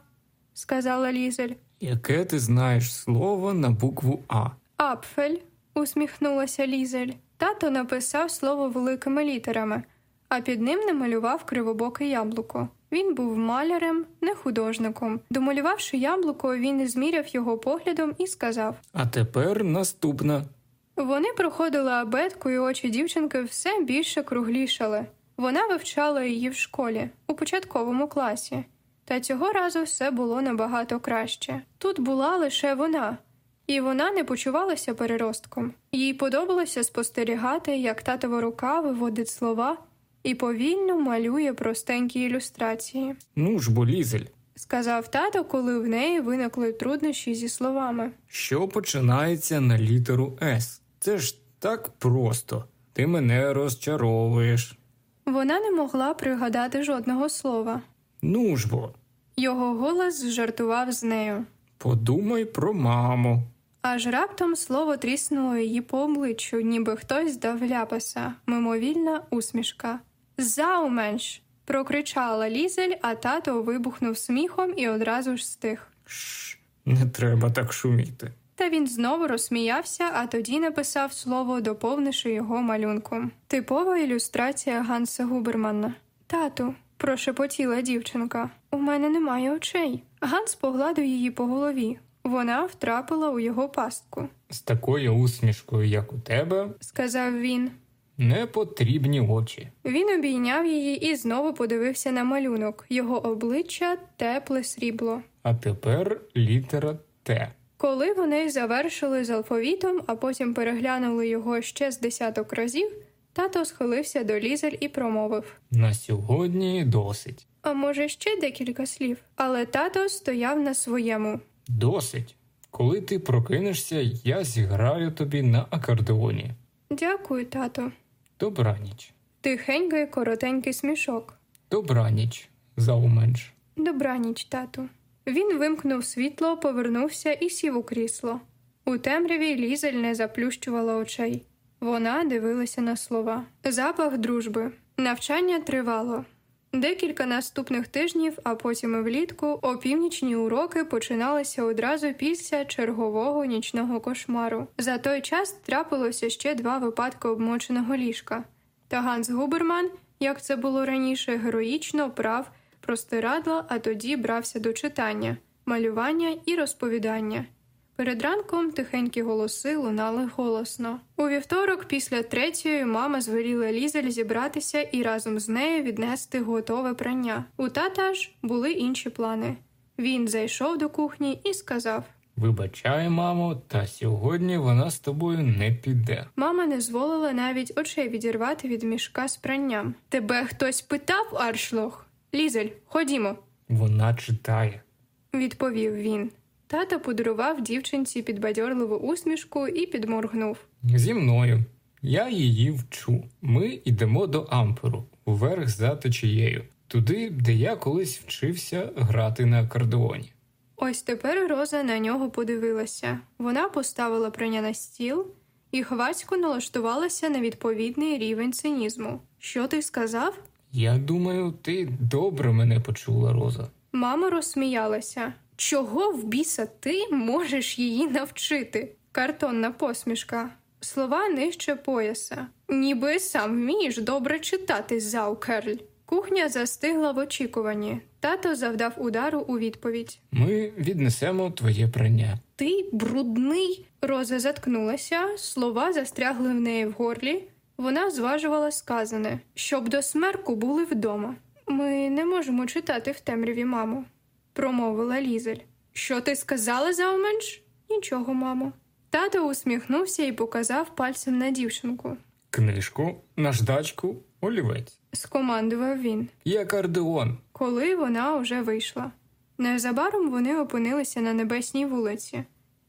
сказала Лізель. Яке ти знаєш слово на букву А? Апфель, усміхнулася Лізель. Тато написав слово великими літерами, а під ним намалював кривобоке яблуко. Він був малярем, не художником. Домалювавши яблуко, він зміряв його поглядом і сказав: А тепер наступна. Вони проходили абетку, і очі дівчинки все більше круглішали. Вона вивчала її в школі у початковому класі, та цього разу все було набагато краще. Тут була лише вона, і вона не почувалася переростком. Їй подобалося спостерігати, як татова рука виводить слова і повільно малює простенькі ілюстрації. Ну ж бо лізель. Сказав тато, коли в неї виникли труднощі зі словами. Що починається на літеру С? Це ж так просто. Ти мене розчаровуєш. Вона не могла пригадати жодного слова. Ну ж бо, Його голос жартував з нею. подумай про маму. Аж раптом слово тріснуло її по обличчю, ніби хтось дав ляпаса, мимовільна усмішка. Зауменш. прокричала лізель, а тато вибухнув сміхом і одразу ж стих. Шш, не треба так шуміти. Та він знову розсміявся, а тоді написав слово, доповнивши його малюнком. Типова ілюстрація Ганса Губермана. Тату, прошепотіла дівчинка, у мене немає очей. Ганс погладив її по голові. Вона втрапила у його пастку, З такою усмішкою, як у тебе, сказав він. не потрібні очі. Він обійняв її і знову подивився на малюнок. Його обличчя тепле срібло. А тепер літера Т. Коли вони завершили з алфавітом, а потім переглянули його ще з десяток разів, тато схилився до лізель і промовив: На сьогодні досить. А може, ще декілька слів. Але тато стояв на своєму. Досить. Коли ти прокинешся, я зіграю тобі на акордеоні. Дякую, тато. Добраніч. Тихенький коротенький смішок. Добраніч, зауменш. Добраніч, тату. Він вимкнув світло, повернувся і сів у крісло. У темряві лізель не заплющувала очей. Вона дивилася на слова. Запах дружби. Навчання тривало. Декілька наступних тижнів, а потім і влітку, опівнічні уроки починалися одразу після чергового нічного кошмару. За той час трапилося ще два випадки обмоченого ліжка. Та Ганс Губерман, як це було раніше, героїчно прав простирадла, а тоді брався до читання, малювання і розповідання. Перед ранком тихенькі голоси лунали голосно. У вівторок, після третьої, мама звеліла Лізель зібратися і разом з нею віднести готове прання. У тата ж були інші плани. Він зайшов до кухні і сказав: Вибачай, мамо, та сьогодні вона з тобою не піде. Мама не зволила навіть очей відірвати від мішка з пранням. Тебе хтось питав, аршлох? Лізель, ходімо, Вона читає. відповів він. Тато подарував дівчинці підбадьорливу усмішку і підморгнув. Зі мною. Я її вчу. Ми йдемо до Амперу, вверх за течією, туди, де я колись вчився грати на акордеоні. Ось тепер Роза на нього подивилася. Вона поставила прання на стіл і хвацько налаштувалася на відповідний рівень цинізму. Що ти сказав? Я думаю, ти добре мене почула, Роза. Мама розсміялася. Чого в біса ти можеш її навчити? Картонна посмішка. Слова нижче пояса. Ніби сам вмієш добре читати, заукерль. Кухня застигла в очікуванні. Тато завдав удару у відповідь. Ми віднесемо твоє прання. Ти брудний. Роза заткнулася, слова застрягли в неї в горлі. Вона зважувала сказане, щоб до смерку були вдома. Ми не можемо читати в темряві, мамо, промовила Лізель. Що ти сказала завменш? Нічого, мамо. Тато усміхнувся і показав пальцем на дівчинку. Книжку, наждачку, олівець. Скомандував він, І акордеон. коли вона уже вийшла. Незабаром вони опинилися на небесній вулиці,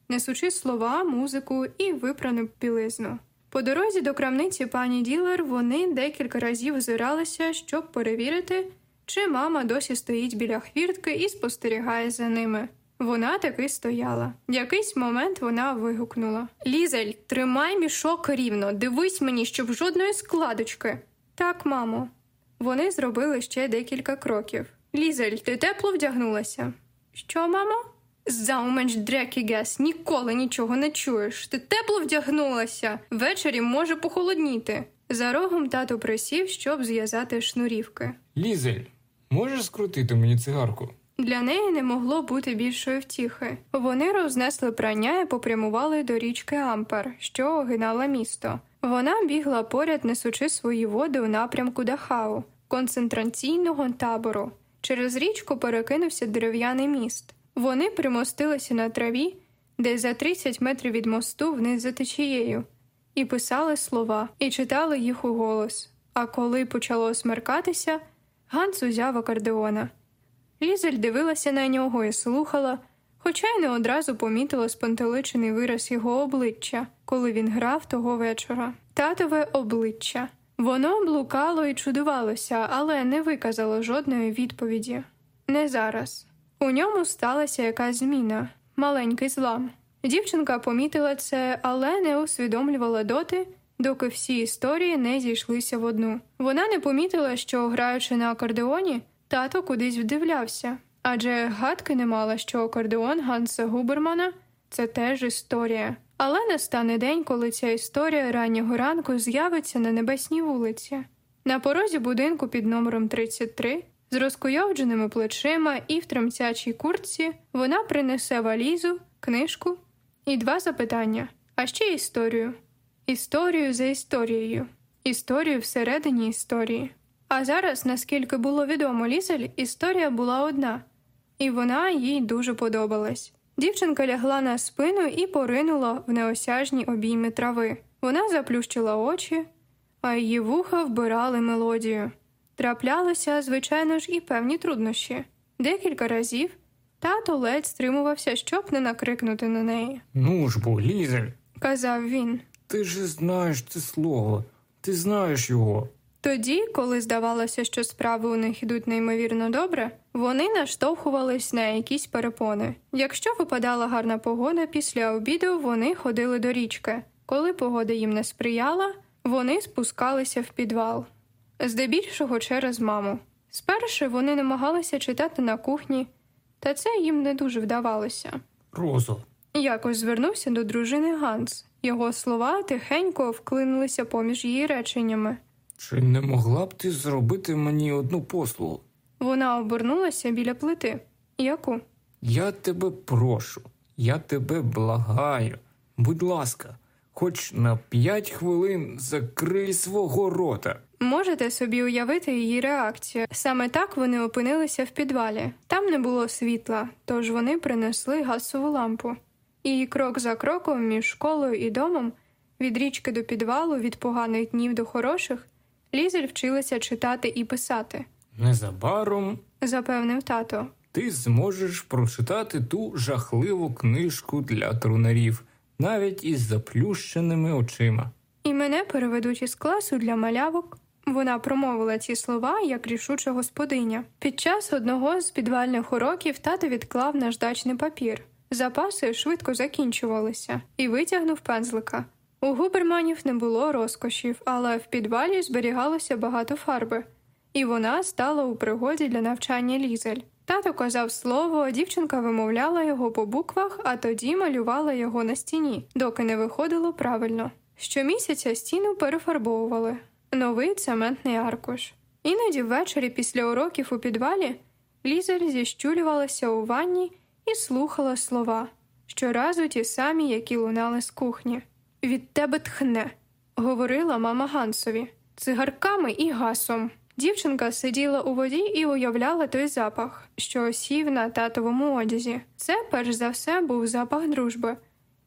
несучи слова, музику і випрану білизну. По дорозі до крамниці пані Ділер вони декілька разів озиралися, щоб перевірити, чи мама досі стоїть біля хвіртки і спостерігає за ними. Вона таки стояла. Якийсь момент вона вигукнула: Лізель, тримай мішок рівно, дивись мені, щоб жодної складочки. Так, мамо. Вони зробили ще декілька кроків. Лізель, ти тепло вдягнулася? Що, мамо? Зауменш дрекігес, ніколи нічого не чуєш. Ти тепло вдягнулася. Ввечері може похолодніти. За рогом тато присів, щоб зв'язати шнурівки. Лізель, можеш скрутити мені цигарку? Для неї не могло бути більшої втіхи. Вони рознесли прання і попрямували до річки Ампер, що огинала місто. Вона бігла поряд, несучи свої води у напрямку Дахау, концентраційного табору. Через річку перекинувся дерев'яний міст. Вони примостилися на траві, десь за 30 метрів від мосту вниз за течією, і писали слова, і читали їх у голос. А коли почало смеркатися, Ганс узяв акордеона. Лізель дивилася на нього і слухала, хоча й не одразу помітила спантеличений вираз його обличчя, коли він грав того вечора. Татове обличчя. Воно блукало і чудувалося, але не виказало жодної відповіді. Не зараз. У ньому сталася якась зміна, маленький злам. Дівчинка помітила це, але не усвідомлювала доти, доки всі історії не зійшлися в одну. Вона не помітила, що, граючи на акордеоні, тато кудись вдивлявся, адже гадки не мала, що акордеон Ганса Губермана це теж історія. Але настане день, коли ця історія раннього ранку з'явиться на небесній вулиці. На порозі будинку під номером 33 з розкуйовдженими плечима і в тремтячій куртці вона принесе валізу, книжку і два запитання, а ще історію. Історію за історією, історію всередині історії. А зараз, наскільки було відомо Лізель, історія була одна, і вона їй дуже подобалась. Дівчинка лягла на спину і поринула в неосяжні обійми трави. Вона заплющила очі, а її вуха вбирали мелодію. Траплялися, звичайно ж, і певні труднощі. Декілька разів тато ледь стримувався, щоб не накрикнути на неї. Ну ж бо, Лізель, Казав він. Ти ж знаєш це слово, ти знаєш його. Тоді, коли здавалося, що справи у них ідуть неймовірно добре, вони наштовхувались на якісь перепони. Якщо випадала гарна погода після обіду, вони ходили до річки. Коли погода їм не сприяла, вони спускалися в підвал. Здебільшого через маму. Спершу вони намагалися читати на кухні, та це їм не дуже вдавалося. Розо, Якось звернувся до дружини Ганс. Його слова тихенько вклинилися поміж її реченнями. чи не могла б ти зробити мені одну послугу? Вона обернулася біля плити. Яку? Я тебе прошу, я тебе благаю. Будь ласка, хоч на п'ять хвилин закрий свого рота. Можете собі уявити її реакцію. Саме так вони опинилися в підвалі. Там не було світла, тож вони принесли газову лампу. І крок за кроком між школою і домом, від річки до підвалу, від поганих днів до хороших, Лізель вчилася читати і писати, Незабаром запевнив тато. ти зможеш прочитати ту жахливу книжку для трунарів, навіть із заплющеними очима. І мене переведуть із класу для малявок. Вона промовила ці слова як рішуча господиня. Під час одного з підвальних уроків тато відклав наждачний папір. Запаси швидко закінчувалися і витягнув пензлика. У губерманів не було розкошів, але в підвалі зберігалося багато фарби, і вона стала у пригоді для навчання лізель. Тато казав слово, дівчинка вимовляла його по буквах, а тоді малювала його на стіні, доки не виходило правильно. Щомісяця стіну перефарбовували новий цементний аркуш. Іноді ввечері після уроків у підвалі Лізель зіщулювалася у ванні і слухала слова, щоразу ті самі, які лунали з кухні. Від тебе тхне, говорила мама Гансові, цигарками і гасом. Дівчинка сиділа у воді і уявляла той запах, що осів на татовому одязі. Це, перш за все, був запах дружби,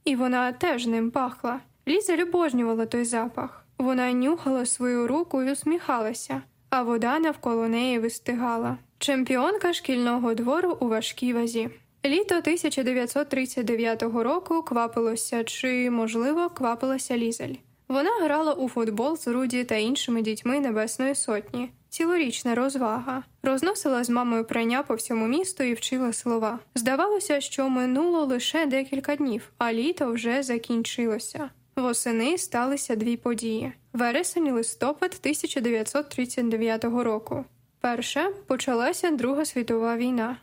і вона теж ним пахла. Ліза любожнювала той запах. Вона нюхала свою руку і усміхалася, а вода навколо неї вистигала. Чемпіонка шкільного двору у важкій вазі. Літо 1939 року квапилося чи, можливо, квапилася Лізель. Вона грала у футбол з Руді та іншими дітьми Небесної Сотні. Цілорічна розвага. Розносила з мамою прання по всьому місту і вчила слова. Здавалося, що минуло лише декілька днів, а літо вже закінчилося. Восени сталися дві події: вересень листопад 1939 року. Перша почалася Друга світова війна.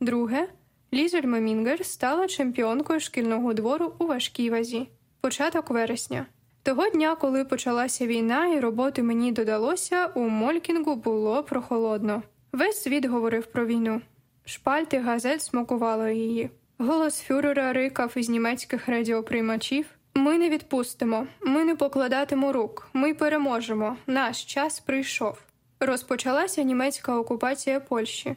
Друге Лізель Мемінгер стала чемпіонкою шкільного двору у важкій вазі. Початок вересня. Того дня, коли почалася війна і роботи мені додалося, у Молькінгу було прохолодно. Весь світ говорив про війну. Шпальти газет смакували її. Голос фюрера рикав із німецьких радіоприймачів. Ми не відпустимо, ми не покладатимо рук, ми переможемо. Наш час прийшов. Розпочалася німецька окупація Польщі,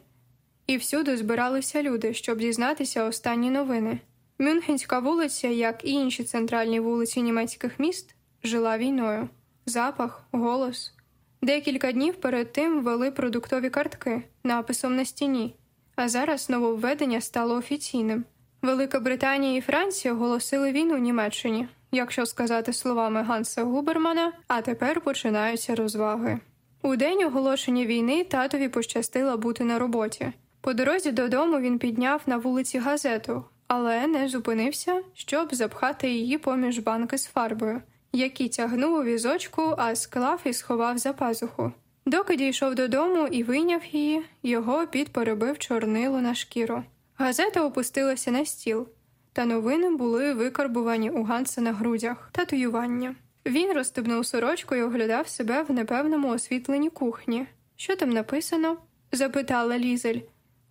і всюди збиралися люди, щоб дізнатися останні новини. Мюнхенська вулиця, як і інші центральні вулиці німецьких міст, жила війною. Запах, голос. Декілька днів перед тим ввели продуктові картки написом на стіні, а зараз нововведення стало офіційним. Велика Британія і Франція оголосили війну Німеччині, якщо сказати словами Ганса Губермана, а тепер починаються розваги. У день оголошення війни татові пощастило бути на роботі. По дорозі додому він підняв на вулиці газету, але не зупинився, щоб запхати її поміж банки з фарбою, які тягнув у візочку, а склав і сховав за пазуху. Доки дійшов додому і вийняв її, його під перебив чорнило на шкіру. Газета опустилася на стіл, та новини були викарбувані у Ганса на грудях татуювання. Він розстебнув сорочку і оглядав себе в непевному освітленні кухні. Що там написано? запитала Лізель.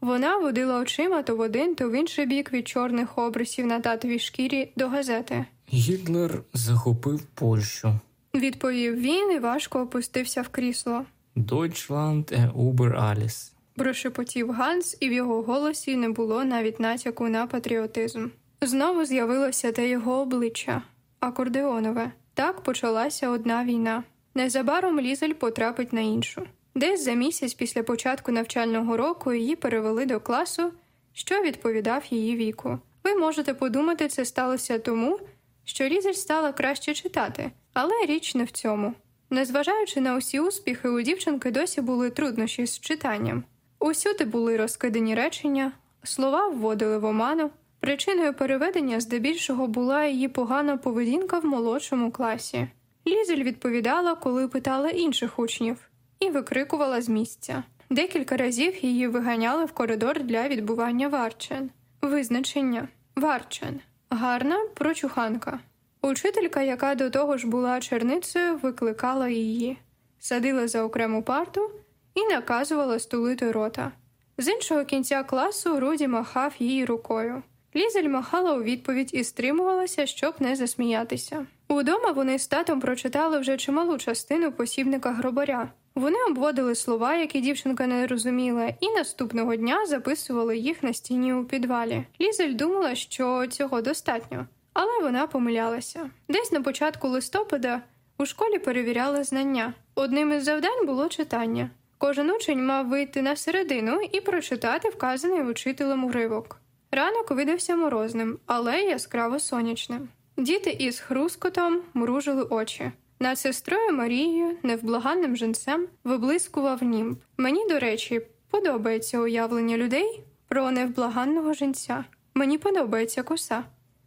Вона водила очима то в один, то в інший бік від чорних обрисів на татовій шкірі до газети. Гітлер захопив Польщу. Відповів він і важко опустився в крісло. Deutschland е Убер Аліс. Прошепотів Ганс, і в його голосі не було навіть натяку на патріотизм. Знову з'явилося те його обличчя акордеонове. Так почалася одна війна. Незабаром Лізель потрапить на іншу. Десь за місяць після початку навчального року її перевели до класу, що відповідав її віку. Ви можете подумати, це сталося тому, що Лізель стала краще читати, але річ не в цьому. Незважаючи на усі успіхи, у дівчинки досі були труднощі з читанням. Усюди були розкидані речення, слова вводили в оману. Причиною переведення здебільшого була її погана поведінка в молодшому класі. Лізель відповідала, коли питала інших учнів, і викрикувала з місця. Декілька разів її виганяли в коридор для відбування варчен. Визначення варчен гарна прочуханка. Учителька, яка до того ж була черницею, викликала її, садила за окрему парту і наказувала стулити рота. З іншого кінця класу Руді махав її рукою. Лізель махала у відповідь і стримувалася, щоб не засміятися. Удома вони з татом прочитали вже чималу частину посібника гробаря. Вони обводили слова, які дівчинка не розуміла, і наступного дня записували їх на стіні у підвалі. Лізель думала, що цього достатньо, але вона помилялася. Десь на початку листопада у школі перевіряли знання. Одним із завдань було читання. Кожен учень мав вийти на середину і прочитати вказаний учителем уривок. Ранок видався морозним, але яскраво сонячним. Діти із хрускотом мружили очі. Над сестрою Марією, невблаганним женцем, виблискував німб. Мені, до речі, подобається уявлення людей про невблаганного женця. Мені подобається коса.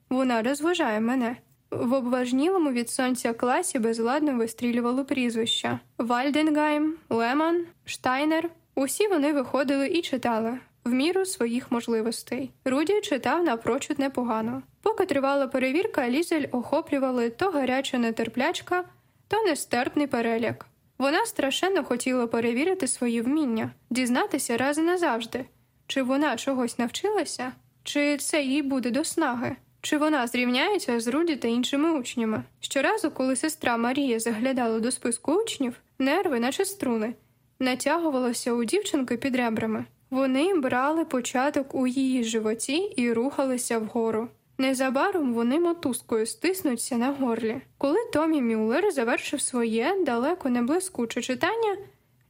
Вона розважає мене. В обважнілому від сонця класі безладно вистрілювали прізвища Вальденгайм, Леман, Штайнер. Усі вони виходили і читали в міру своїх можливостей. Руді читав напрочуд непогано. Поки тривала перевірка, лізель охоплювали то гаряча нетерплячка, то нестерпний переляк. Вона страшенно хотіла перевірити свої вміння, дізнатися раз і назавжди, чи вона чогось навчилася, чи це їй буде до снаги. Чи вона зрівняється з Руді та іншими учнями? Щоразу, коли сестра Марія заглядала до списку учнів, нерви, наче струни, натягувалися у дівчинки під ребрами. Вони брали початок у її животі і рухалися вгору. Незабаром вони мотузкою стиснуться на горлі. Коли Томі Мюллер завершив своє далеко не блискуче читання,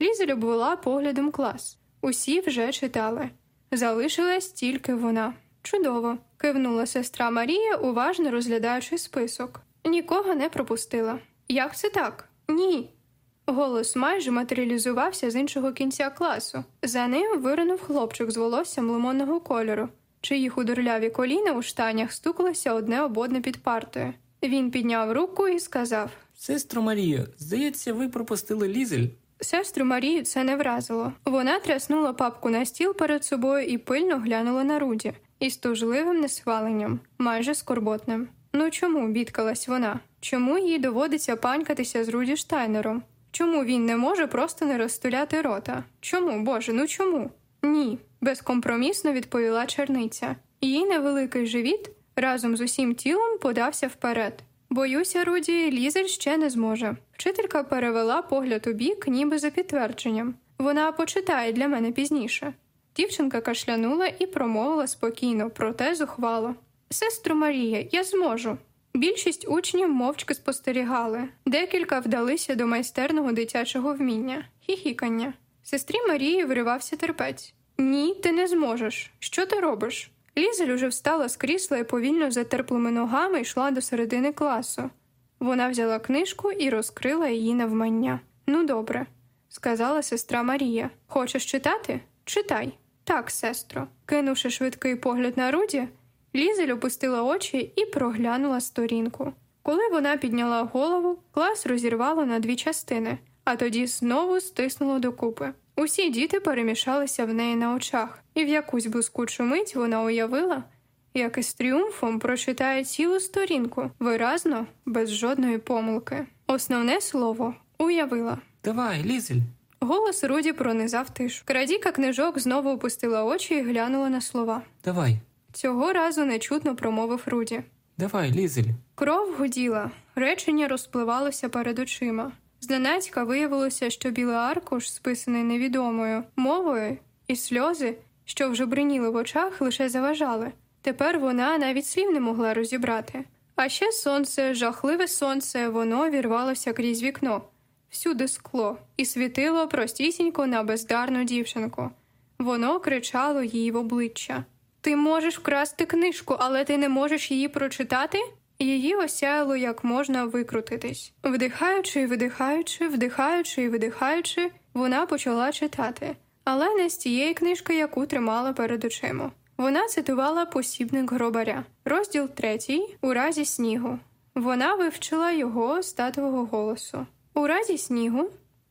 Лізель обвела поглядом клас. Усі вже читали. Залишилась тільки вона. Чудово, кивнула сестра Марія, уважно розглядаючи список. Нікого не пропустила. Як це так? Ні. Голос майже матеріалізувався з іншого кінця класу. За ним виринув хлопчик з волоссям лимонного кольору, чиї худорляві коліна у штанях стукалися одне об одне під партою. Він підняв руку і сказав: Сестру Марію, здається, ви пропустили лізель. Сестру Марію це не вразило. Вона тряснула папку на стіл перед собою і пильно глянула на Руді із тужливим несхваленням, майже скорботним. Ну чому бідкалась вона? Чому їй доводиться панькатися з Руді Штайнером? Чому він не може просто не розтуляти рота? Чому, Боже, ну чому? Ні, безкомпромісно відповіла черниця. Її невеликий живіт разом з усім тілом подався вперед. Боюся, Руді, лізель ще не зможе. Вчителька перевела погляд у бік, ніби за підтвердженням. Вона почитає для мене пізніше. Дівчинка кашлянула і промовила спокійно, проте зухвало. Сестру Марія, я зможу. Більшість учнів мовчки спостерігали, декілька вдалися до майстерного дитячого вміння, хіхікання. Сестрі Марії виривався терпець. Ні, ти не зможеш. Що ти робиш? Лізель уже встала з крісла і повільно затерплими ногами йшла до середини класу. Вона взяла книжку і розкрила її навмання. Ну, добре, сказала сестра Марія. Хочеш читати? Читай. Так, сестро. Кинувши швидкий погляд на Руді, Лізель опустила очі і проглянула сторінку. Коли вона підняла голову, клас розірвало на дві частини, а тоді знову стиснуло докупи. Усі діти перемішалися в неї на очах, і в якусь блискучу мить вона уявила, як із тріумфом прочитає цілу сторінку, виразно, без жодної помилки. Основне слово уявила. Давай, лізель. Голос Руді пронизав тишу. Крадіка книжок знову опустила очі і глянула на слова. Давай. Цього разу нечутно промовив Руді. Давай, лізель. Кров гуділа, речення розпливалося перед очима. Зненацька виявилося, що білий аркуш, списаний невідомою мовою, і сльози, що вже бриніли в очах, лише заважали. Тепер вона навіть слів не могла розібрати. А ще сонце, жахливе сонце, воно вірвалося крізь вікно, всюди скло, і світило простісінько на бездарну дівчинку. Воно кричало їй в обличчя. Ти можеш вкрасти книжку, але ти не можеш її прочитати? Її осяяло як можна викрутитись. Вдихаючи і видихаючи, вдихаючи і видихаючи, вона почала читати, але не з тієї книжки, яку тримала перед очима. Вона цитувала посібник гробаря, розділ третій у разі снігу. Вона вивчила його з татового голосу. У разі снігу,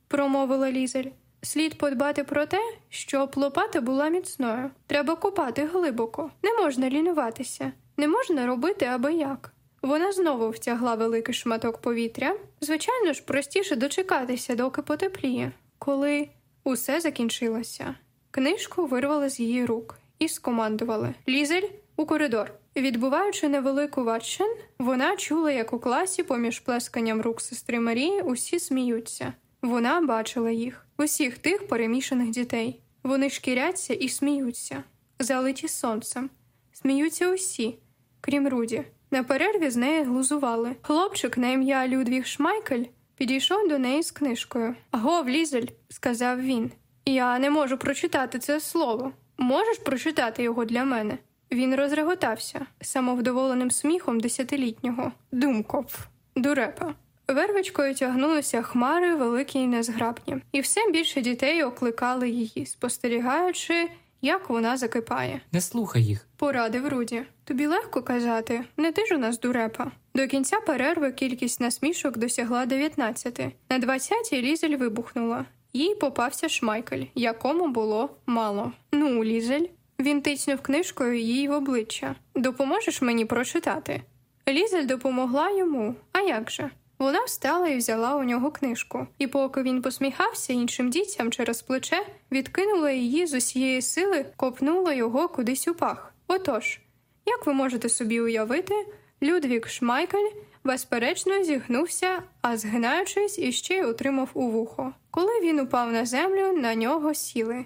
промовила лізель, Слід подбати про те, щоб лопата була міцною. Треба копати глибоко. Не можна лінуватися, не можна робити аби як. Вона знову втягла великий шматок повітря. Звичайно ж, простіше дочекатися, доки потепліє. Коли усе закінчилося, книжку вирвали з її рук і скомандували Лізель у коридор. Відбуваючи невелику ватчин, вона чула, як у класі, поміж плесканням рук сестри Марії, усі сміються. Вона бачила їх, усіх тих перемішаних дітей. Вони шкіряться і сміються, залиті сонцем. Сміються усі, крім Руді. На перерві з неї глузували. Хлопчик на ім'я Людвіг Шмайкель підійшов до неї з книжкою. Агов, Лізель, сказав він. Я не можу прочитати це слово. Можеш прочитати його для мене? Він розреготався самовдоволеним сміхом десятилітнього. Думков, дурепа. Вервичкою тягнулися хмари, великі й незграбні, і все більше дітей окликали її, спостерігаючи, як вона закипає. Не слухай їх. Порадив Руді. Тобі легко казати, не ти ж у нас дурепа. До кінця перерви кількість насмішок досягла 19. На 20-й лізель вибухнула. Їй попався шмайкель, якому було мало. Ну, лізель. Він тицнув книжкою їй в обличчя. Допоможеш мені прочитати? Лізель допомогла йому. А як же? Вона встала і взяла у нього книжку, і поки він посміхався іншим дітям через плече, відкинула її з усієї сили, копнула його кудись у пах. Отож, як ви можете собі уявити, Людвік Шмайкель безперечно зігнувся, а згинаючись, іще й отримав у вухо. Коли він упав на землю, на нього сіли.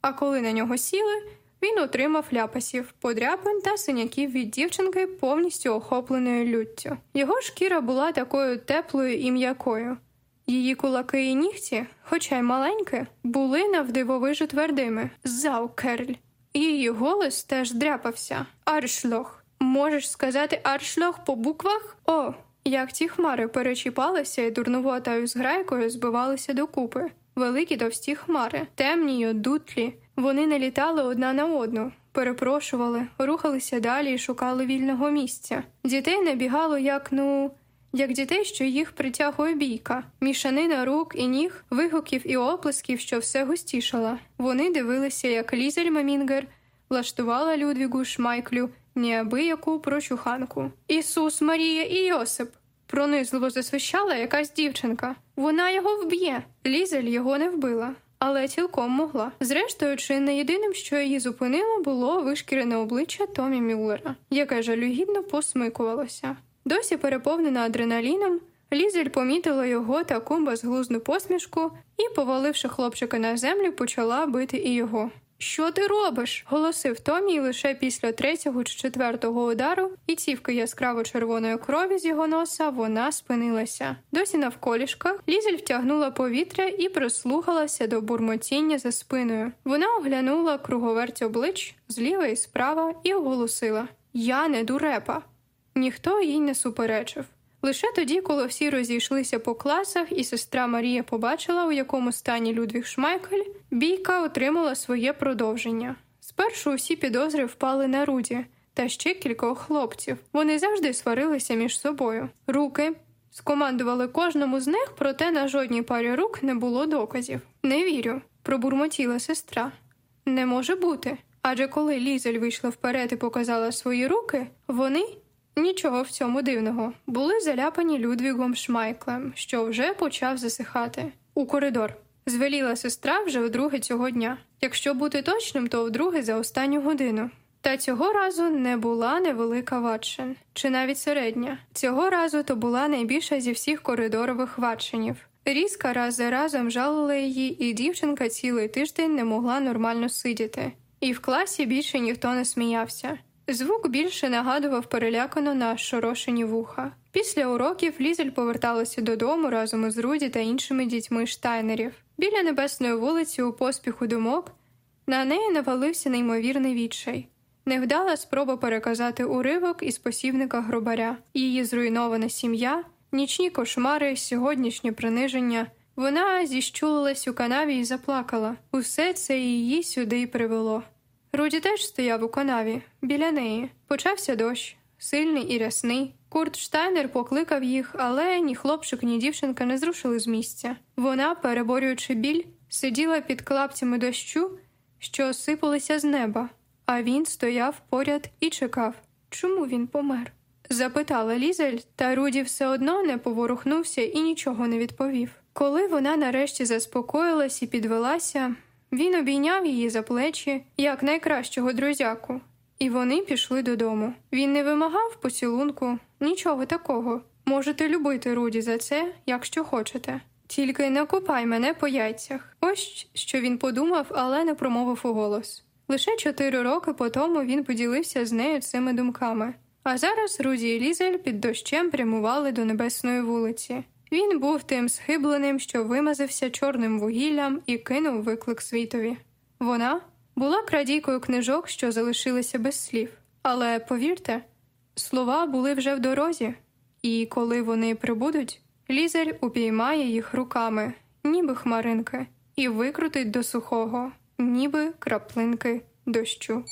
А коли на нього сіли, він отримав ляпасів, подряпин та синяків від дівчинки, повністю охопленої люттю. Його шкіра була такою теплою і м'якою. Її кулаки і нігті, хоча й маленькі, були навдивовижу твердими. Зау, Керль. Її голос теж дряпався. Аршлох. Можеш сказати аршлох по буквах? О, як ті хмари перечіпалися і дурнуватою зграйкою збивалися докупи. Великі товсті хмари, темні й одутлі. Вони не літали одна на одну, перепрошували, рухалися далі і шукали вільного місця. Дітей набігало як, ну, як дітей, що їх притягує бійка, мішанина рук і ніг, вигуків і оплесків, що все густішала. Вони дивилися, як Лізель Мамінгер влаштувала Людвігу Шмайклю неабияку прочуханку. Ісус, Марія і Йосип. Пронизливо засвищала якась дівчинка. Вона його вб'є. Лізель його не вбила але цілком могла. Зрештою, чи не єдиним, що її зупинило, було вишкірене обличчя Томі Мюллера, яке жалюгідно посмикувалося. Досі переповнена адреналіном, Лізель помітила його таку безглузну посмішку і, поваливши хлопчика на землю, почала бити і його. Що ти робиш? голосив Томі, лише після третього чи четвертого удару і цівки яскраво червоної крові з його носа вона спинилася. Досі навколішках Лізель втягнула повітря і прислухалася до бурмотіння за спиною. Вона оглянула круговерть облич зліва і справа і оголосила: Я не дурепа. Ніхто їй не суперечив. Лише тоді, коли всі розійшлися по класах, і сестра Марія побачила, у якому стані Людвіг Шмайкель, бійка отримала своє продовження. Спершу усі підозри впали на Руді та ще кількох хлопців. Вони завжди сварилися між собою. Руки скомандували кожному з них, проте на жодній парі рук не було доказів. Не вірю, пробурмотіла сестра. Не може бути. Адже коли Лізель вийшла вперед і показала свої руки, вони Нічого в цьому дивного були заляпані Людвігом Шмайклем, що вже почав засихати. У коридор звеліла сестра вже вдруге цього дня. Якщо бути точним, то вдруге за останню годину. Та цього разу не була невелика ватшин, чи навіть середня. Цього разу то була найбільша зі всіх коридорових ватшинів. Різка раз за разом жалила її, і дівчинка цілий тиждень не могла нормально сидіти. І в класі більше ніхто не сміявся. Звук більше нагадував перелякано на шорошені вуха. Після уроків Лізель поверталася додому разом із Руді та іншими дітьми штайнерів. Біля небесної вулиці, у поспіху думок, на неї навалився неймовірний відчай. Невдала спроба переказати уривок із посівника гробаря, її зруйнована сім'я, нічні кошмари, сьогоднішнє приниження. Вона зіщулилась у канаві і заплакала. Усе це її сюди й привело. Руді теж стояв у канаві, біля неї. Почався дощ, сильний і рясний. Курт Штайнер покликав їх, але ні хлопчик, ні дівчинка не зрушили з місця. Вона, переборюючи біль, сиділа під клапцями дощу, що осипалися з неба, а він стояв поряд і чекав, чому він помер. Запитала Лізель, та Руді все одно не поворухнувся і нічого не відповів. Коли вона нарешті заспокоїлась і підвелася, він обійняв її за плечі як найкращого друзяку, і вони пішли додому. Він не вимагав поцілунку, нічого такого. Можете любити Руді за це, якщо хочете. Тільки не купай мене по яйцях. Ось що він подумав, але не промовив у голос. Лише чотири роки по тому він поділився з нею цими думками. А зараз Руді і Лізель під дощем прямували до небесної вулиці. Він був тим схибленим, що вимазався чорним вугіллям і кинув виклик світові. Вона була крадійкою книжок, що залишилися без слів. Але повірте, слова були вже в дорозі, і коли вони прибудуть, лізель упіймає їх руками, ніби хмаринки, і викрутить до сухого, ніби краплинки дощу.